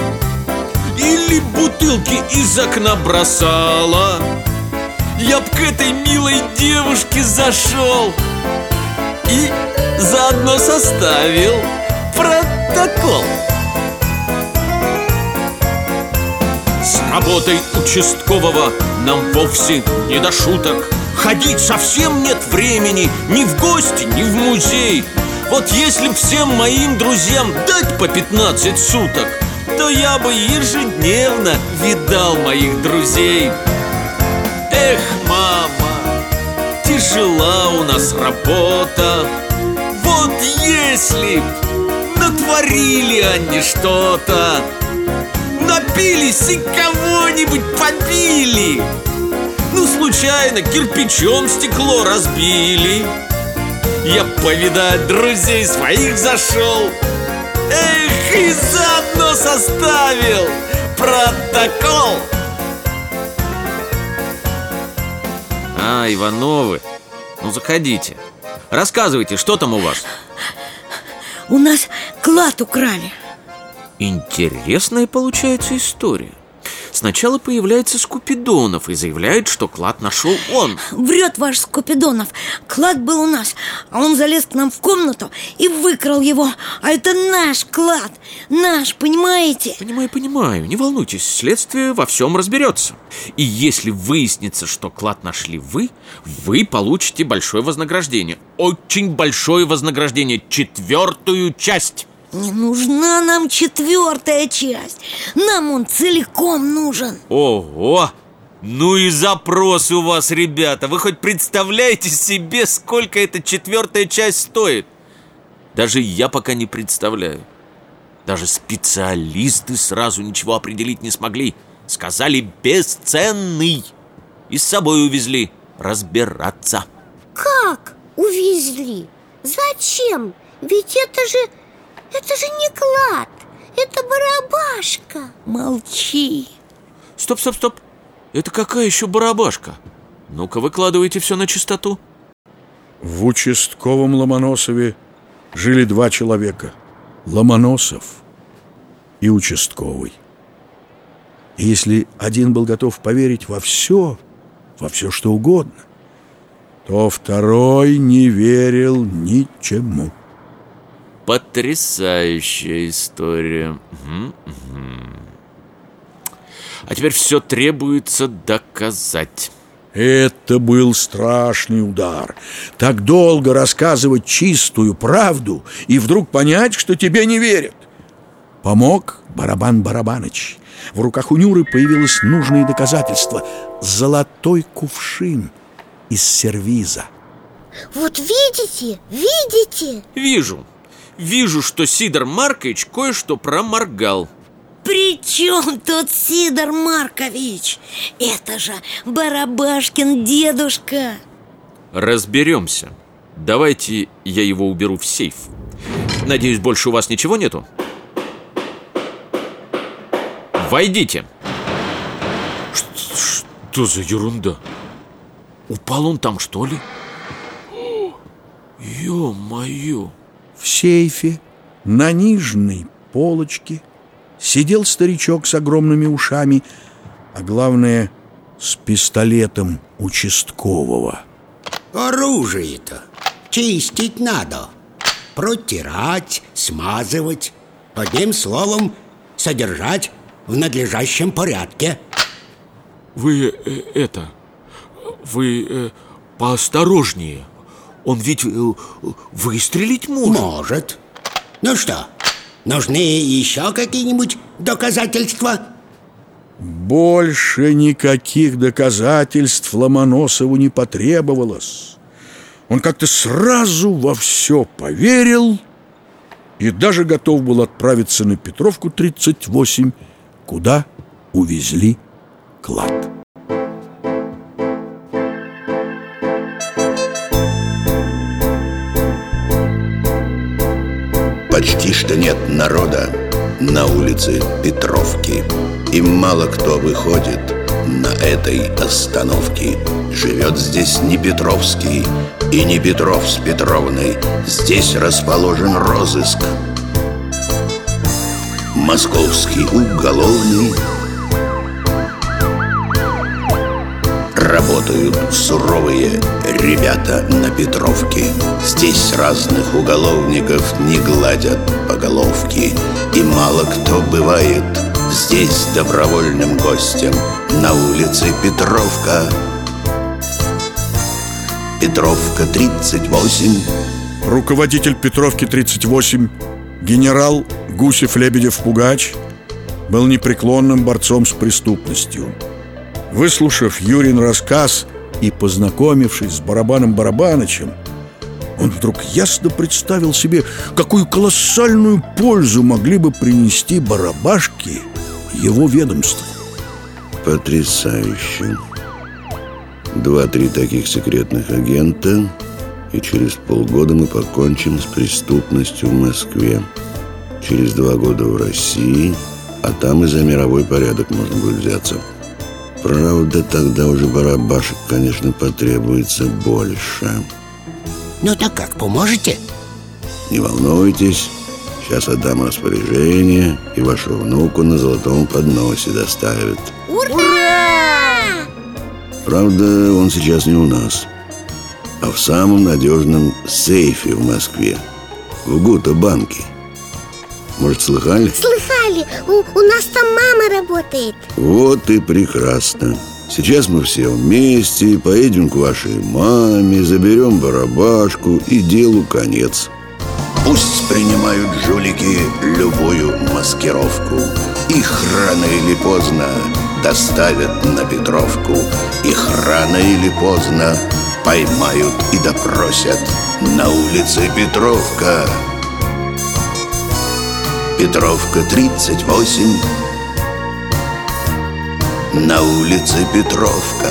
Или бутылки из окна бросала. Я б к этой милой девушке зашел И заодно составил протокол. С работой участкового нам вовсе не до шуток Ходить совсем нет времени ни в гости, ни в музей. Вот если б всем моим друзьям дать по 15 суток То я бы ежедневно видал моих друзей. Эх, мама, тяжела у нас работа. Вот если б натворили они что-то Напились и кого-нибудь побили Ну, случайно кирпичом стекло разбили. Я повидать друзей своих зашел. Эх, и заодно составил протокол. А, Ивановы, ну заходите. Рассказывайте, что там у вас? У нас клад украли. Интересная получается история Сначала появляется Скупидонов и заявляет, что клад нашел он. Врет ваш Скупидонов. Клад был у нас. А он залез к нам в комнату и выкрал его. А это наш клад. Наш, понимаете? Понимаю, понимаю. Не волнуйтесь, следствие во всем разберется. И если выяснится, что клад нашли вы Вы получите большое вознаграждение. Очень большое вознаграждение. Четвертую часть Не нужна нам четвертая часть Нам он целиком нужен Ого! Ну и запрос у вас, ребята Вы хоть представляете себе, сколько эта четвертая часть стоит? Даже я пока не представляю Даже специалисты сразу ничего определить не смогли Сказали бесценный И с собой увезли разбираться Как увезли? Зачем? Ведь это же... Это же не клад Это барабашка. Молчи. Стоп, стоп, стоп. Это какая еще барабашка? Ну-ка выкладывайте все на чистоту. В участковом Ломоносове жили два человека. Ломоносов и участковый. И если один был готов поверить во все, во все что угодно То второй не верил ничему Потрясающая история. А теперь все требуется доказать. Это был страшный удар. Так долго рассказывать чистую правду И вдруг понять, что тебе не верят. Помог Барабан Барабаныч. В руках у Нюры появилось нужное доказательство. Золотой кувшин из сервиза. Вот видите, видите? Вижу Вижу, что Сидор Маркович кое-что проморгал При чем тут Сидор Маркович? Это же Барабашкин дедушка Разберемся Давайте я его уберу в сейф Надеюсь, больше у вас ничего нету? Войдите Что, что за ерунда? Упал он там, что ли? Ё-моё В сейфе на нижней полочке Сидел старичок с огромными ушами А главное, с пистолетом участкового. Оружие-то чистить надо Протирать, смазывать Одним словом, содержать в надлежащем порядке. Вы э, это... Вы э, поосторожнее Он ведь э, выстрелить может Может Ну что, нужны еще какие-нибудь доказательства? Больше никаких доказательств Ломоносову не потребовалось Он как-то сразу во все поверил и даже готов был отправиться на Петровку 38, куда увезли клад. Почти что нет народа на улице Петровки. И мало кто выходит на этой остановке. Живет здесь не Петровский и не Петров с Петровной. Здесь расположен розыск. Московский уголовный Работают суровые ребята на Петровке. Здесь разных уголовников не гладят по головке. И мало кто бывает здесь добровольным гостем. На улице Петровка. Петровка 38 Руководитель Петровки 38 Генерал Гусев-Лебедев-Пугач Был непреклонным борцом с преступностью Выслушав Юрин рассказ и познакомившись с Барабаном Барабанычем, он вдруг ясно представил себе, какую колоссальную пользу могли бы принести барабашки его ведомству. Потрясающе. Два-три таких секретных агента, и через полгода мы покончим с преступностью в Москве. Через два года в России, а там и за мировой порядок можно будет взяться. Правда, тогда уже барабашек, конечно, потребуется больше. Ну так как, поможете? Не волнуйтесь, сейчас отдам распоряжение, и вашу внуку на золотом подносе доставят. Ура! Правда, он сейчас не у нас, а в самом надежном сейфе в Москве, в Гута-банке. Может, слыхали? Слыхали, у, у нас там мама работает. Вот и прекрасно. Сейчас мы все вместе поедем к вашей маме Заберем барабашку и делу конец. Пусть принимают жулики любую маскировку. Их рано или поздно доставят на Петровку. Их рано или поздно поймают и допросят. На улице Петровка Петровка 38 На улице Петровка.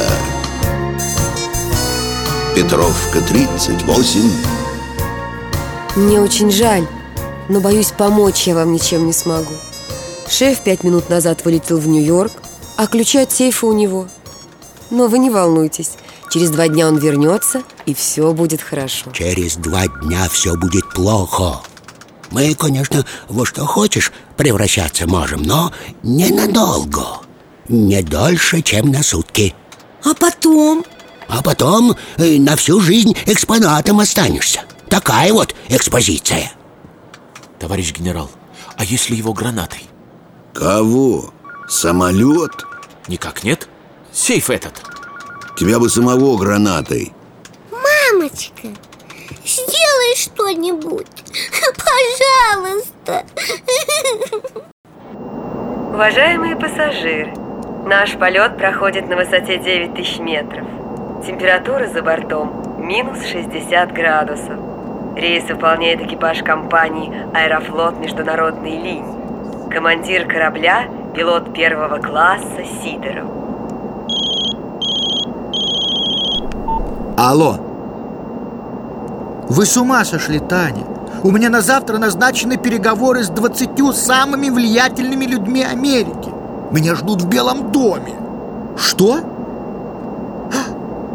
Петровка 38 Мне очень жаль, но боюсь, помочь я вам ничем не смогу. Шеф пять минут назад вылетел в Нью-Йорк, а ключи от сейфа у него. Но вы не волнуйтесь, через два дня он вернется, и все будет хорошо. Через два дня все будет плохо Мы, конечно, во что хочешь превращаться можем, но ненадолго Не дольше, чем на сутки А потом? А потом э, на всю жизнь экспонатом останешься Такая вот экспозиция Товарищ генерал, а если его гранатой? Кого? Самолет? Никак нет Сейф этот Тебя бы самого гранатой Мамочка, сделай что-нибудь Пожалуйста Уважаемые пассажиры, наш полет проходит на высоте 9000 метров. Температура за бортом минус 60 градусов. Рейс выполняет экипаж компании «Аэрофлот международной линии». Командир корабля – пилот первого класса Сидоров. Алло Вы с ума сошли, Таня У меня на завтра назначены переговоры с двадцатью самыми влиятельными людьми Америки Меня ждут в Белом доме Что?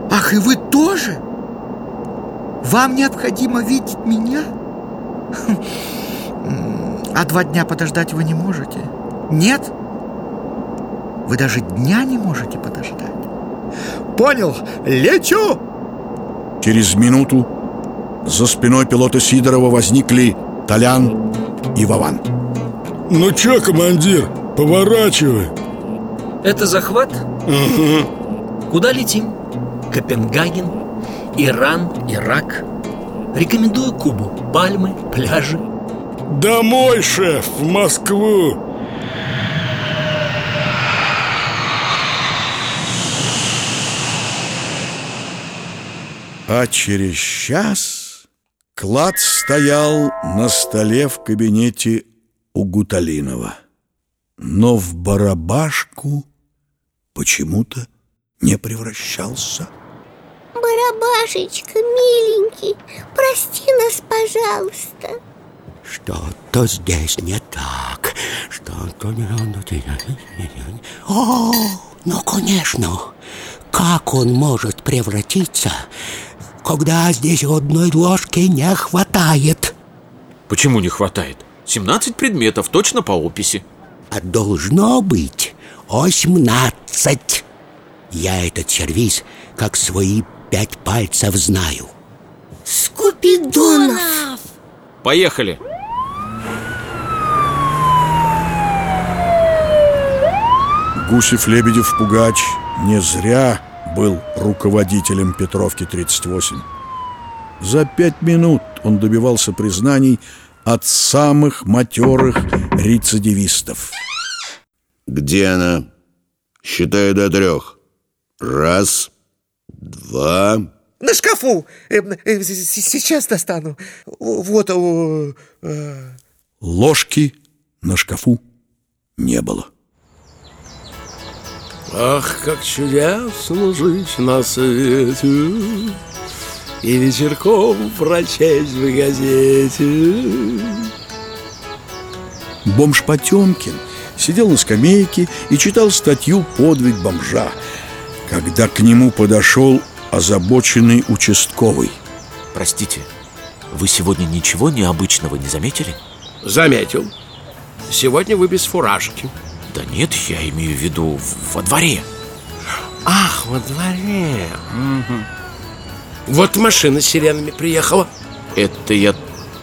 Ах, и вы тоже? Вам необходимо видеть меня? А два дня подождать вы не можете? Нет? Вы даже дня не можете подождать? Понял, лечу! Через минуту за спиной пилота Сидорова возникли Толян и Вован. Ну чё, командир, поворачивай Это захват? Угу. Куда летим? Копенгаген, Иран, Ирак Рекомендую Кубу Пальмы, пляжи Домой, шеф, в Москву А через час Клад стоял на столе в кабинете у Гуталинова, но в барабашку почему-то не превращался. Барабашечка, миленький, прости нас, пожалуйста. Что-то здесь не так. Что-то не... О, ну, конечно. Как он может превратиться, когда здесь одной ложки не хватает? Почему не хватает? 17 предметов, точно по описи. А должно быть 18. Я этот сервис как свои пять пальцев знаю. Скупидонов! Поехали! Гусев-Лебедев-Пугач не зря был руководителем Петровки-38. За пять минут он добивался признаний от самых матерых рецидивистов. Где она? Считаю до трех. Раз, два... На шкафу! Э, э, сейчас достану. Вот... Э... Ложки на шкафу не было. Ах, как чудесно жить на свете И вечерком прочесть в газете Бомж Потемкин сидел на скамейке и читал статью «Подвиг бомжа», когда к нему подошел озабоченный участковый. Простите, вы сегодня ничего необычного не заметили? Заметил. Сегодня вы без фуражки. Да нет, я имею в виду во дворе. Ах, во дворе. Угу. Вот машина с сиренами приехала. Это я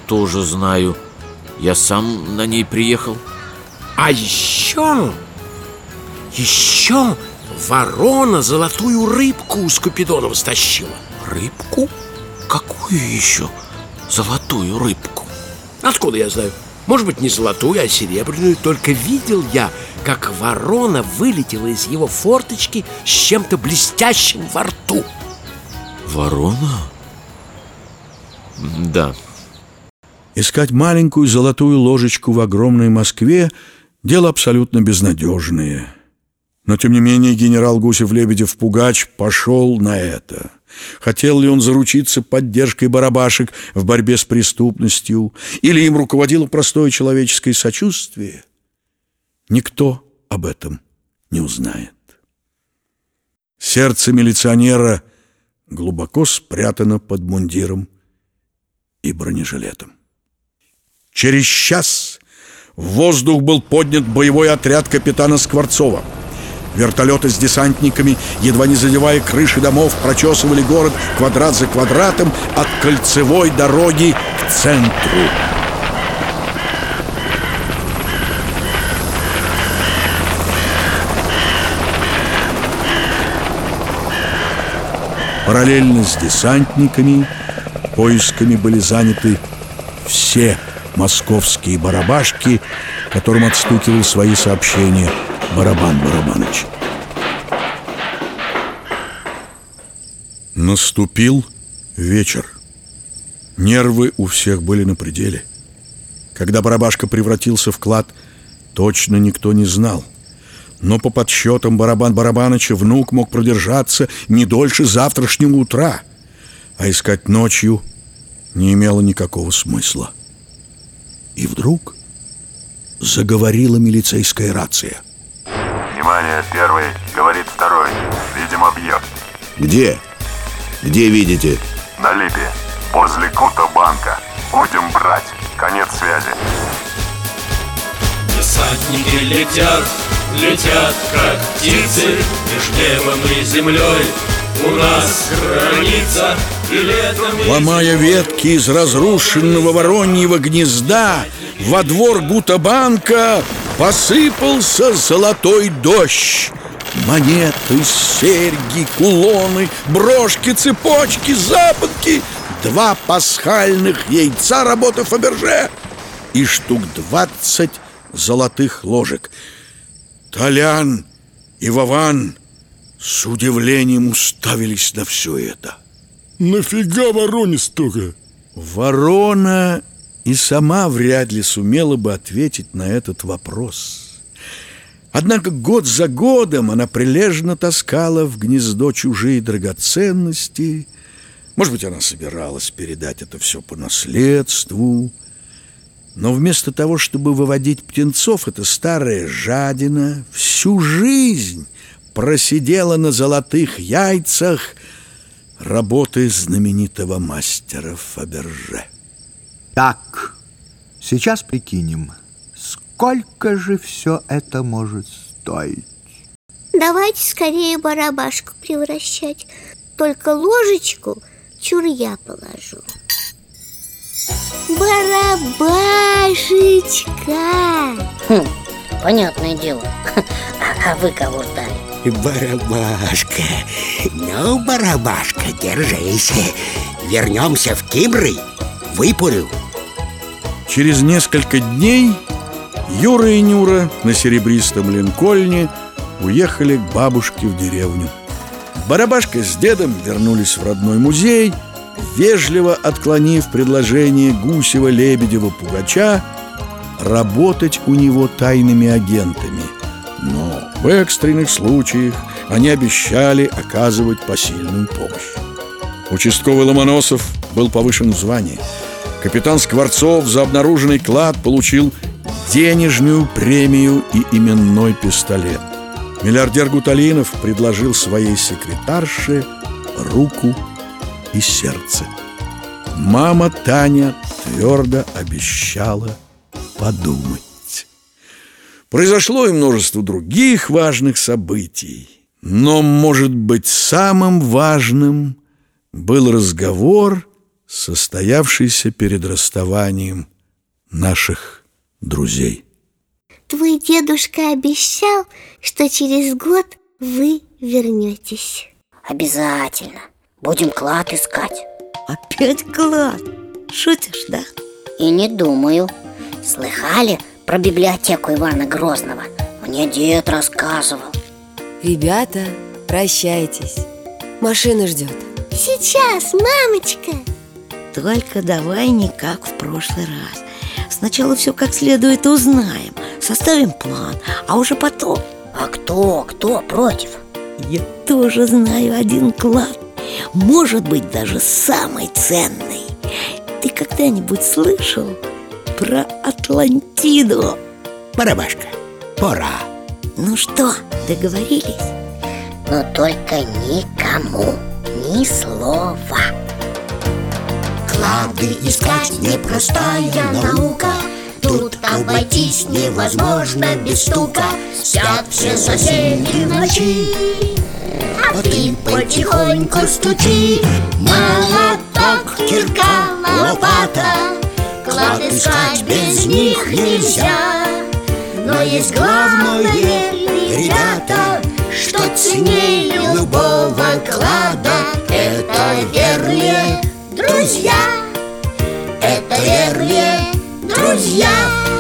тоже знаю. Я сам на ней приехал. А еще, еще ворона золотую рыбку у Скупидонова стащила. Рыбку? Какую еще золотую рыбку? Откуда я знаю? Может быть, не золотую, а серебряную. Только видел я, как ворона вылетела из его форточки с чем-то блестящим во рту. Ворона? Да. Искать маленькую золотую ложечку в огромной Москве – дело абсолютно безнадежное. Но, тем не менее, генерал Гусев-Лебедев-Пугач пошел на это. Хотел ли он заручиться поддержкой барабашек в борьбе с преступностью, или им руководило простое человеческое сочувствие, никто об этом не узнает. Сердце милиционера глубоко спрятано под мундиром и бронежилетом. Через час в воздух был поднят боевой отряд капитана Скворцова – Вертолеты с десантниками, едва не задевая крыши домов, прочесывали город квадрат за квадратом от кольцевой дороги к центру. Параллельно с десантниками поисками были заняты все московские барабашки, которым отстукивал свои сообщения – Барабан Барабаныч. Наступил вечер. Нервы у всех были на пределе. Когда барабашка превратился в клад, точно никто не знал. Но по подсчетам барабан Барабаныча внук мог продержаться не дольше завтрашнего утра, а искать ночью не имело никакого смысла. И вдруг заговорила милицейская рация. Внимание, первый, говорит второй. Видим объект. Где? Где видите? На липе, возле кута банка. Будем брать. Конец связи. Десантники летят, летят, как птицы Между небом и землей у нас граница и летом... Ломая ветки из разрушенного вороньего гнезда Во двор Гутабанка посыпался золотой дождь. Монеты, серьги, кулоны, брошки, цепочки, запонки, два пасхальных яйца работы Фаберже и штук двадцать золотых ложек. Толян и Вован с удивлением уставились на все это. Нафига вороне столько? Ворона и сама вряд ли сумела бы ответить на этот вопрос. Однако год за годом она прилежно таскала в гнездо чужие драгоценности. Может быть, она собиралась передать это все по наследству. Но вместо того, чтобы выводить птенцов, эта старая жадина всю жизнь просидела на золотых яйцах работы знаменитого мастера Фаберже. Так, сейчас прикинем, сколько же все это может стоить? Давайте скорее барабашку превращать. Только ложечку чур я положу. Барабашечка! Хм, понятное дело. А, а вы кого ждали? Барабашка. Ну, барабашка, держись. Вернемся в Кимры. Выпорю. Через несколько дней Юра и Нюра на серебристом линкольне уехали к бабушке в деревню. Барабашка с дедом вернулись в родной музей, вежливо отклонив предложение Гусева-Лебедева-Пугача работать у него тайными агентами. Но в экстренных случаях они обещали оказывать посильную помощь. Участковый Ломоносов был повышен в звании. Капитан Скворцов за обнаруженный клад получил денежную премию и именной пистолет. Миллиардер Гуталинов предложил своей секретарше руку и сердце. Мама Таня твердо обещала подумать. Произошло и множество других важных событий. Но, может быть, самым важным был разговор, состоявшийся перед расставанием наших друзей. Твой дедушка обещал, что через год вы вернетесь. Обязательно. Будем клад искать. Опять клад? Шутишь, да? И не думаю. Слыхали про библиотеку Ивана Грозного? Мне дед рассказывал. Ребята, прощайтесь. Машина ждет. Сейчас, мамочка. Только давай не как в прошлый раз. Сначала все как следует узнаем, составим план, а уже потом... А кто, кто против? Я тоже знаю один клад. Может быть, даже самый ценный. Ты когда-нибудь слышал про Атлантиду? Барабашка, пора. Ну что, договорились? Но только никому ни слова. Клады искать непростая наука Тут обойтись невозможно без стука Спят все соседи в ночи А ты потихоньку стучи. Молоток, кирка, лопата. Клад искать без них нельзя. Но есть главное, ребята Что ценнее любого клада. Это верные друзья. Это верные друзья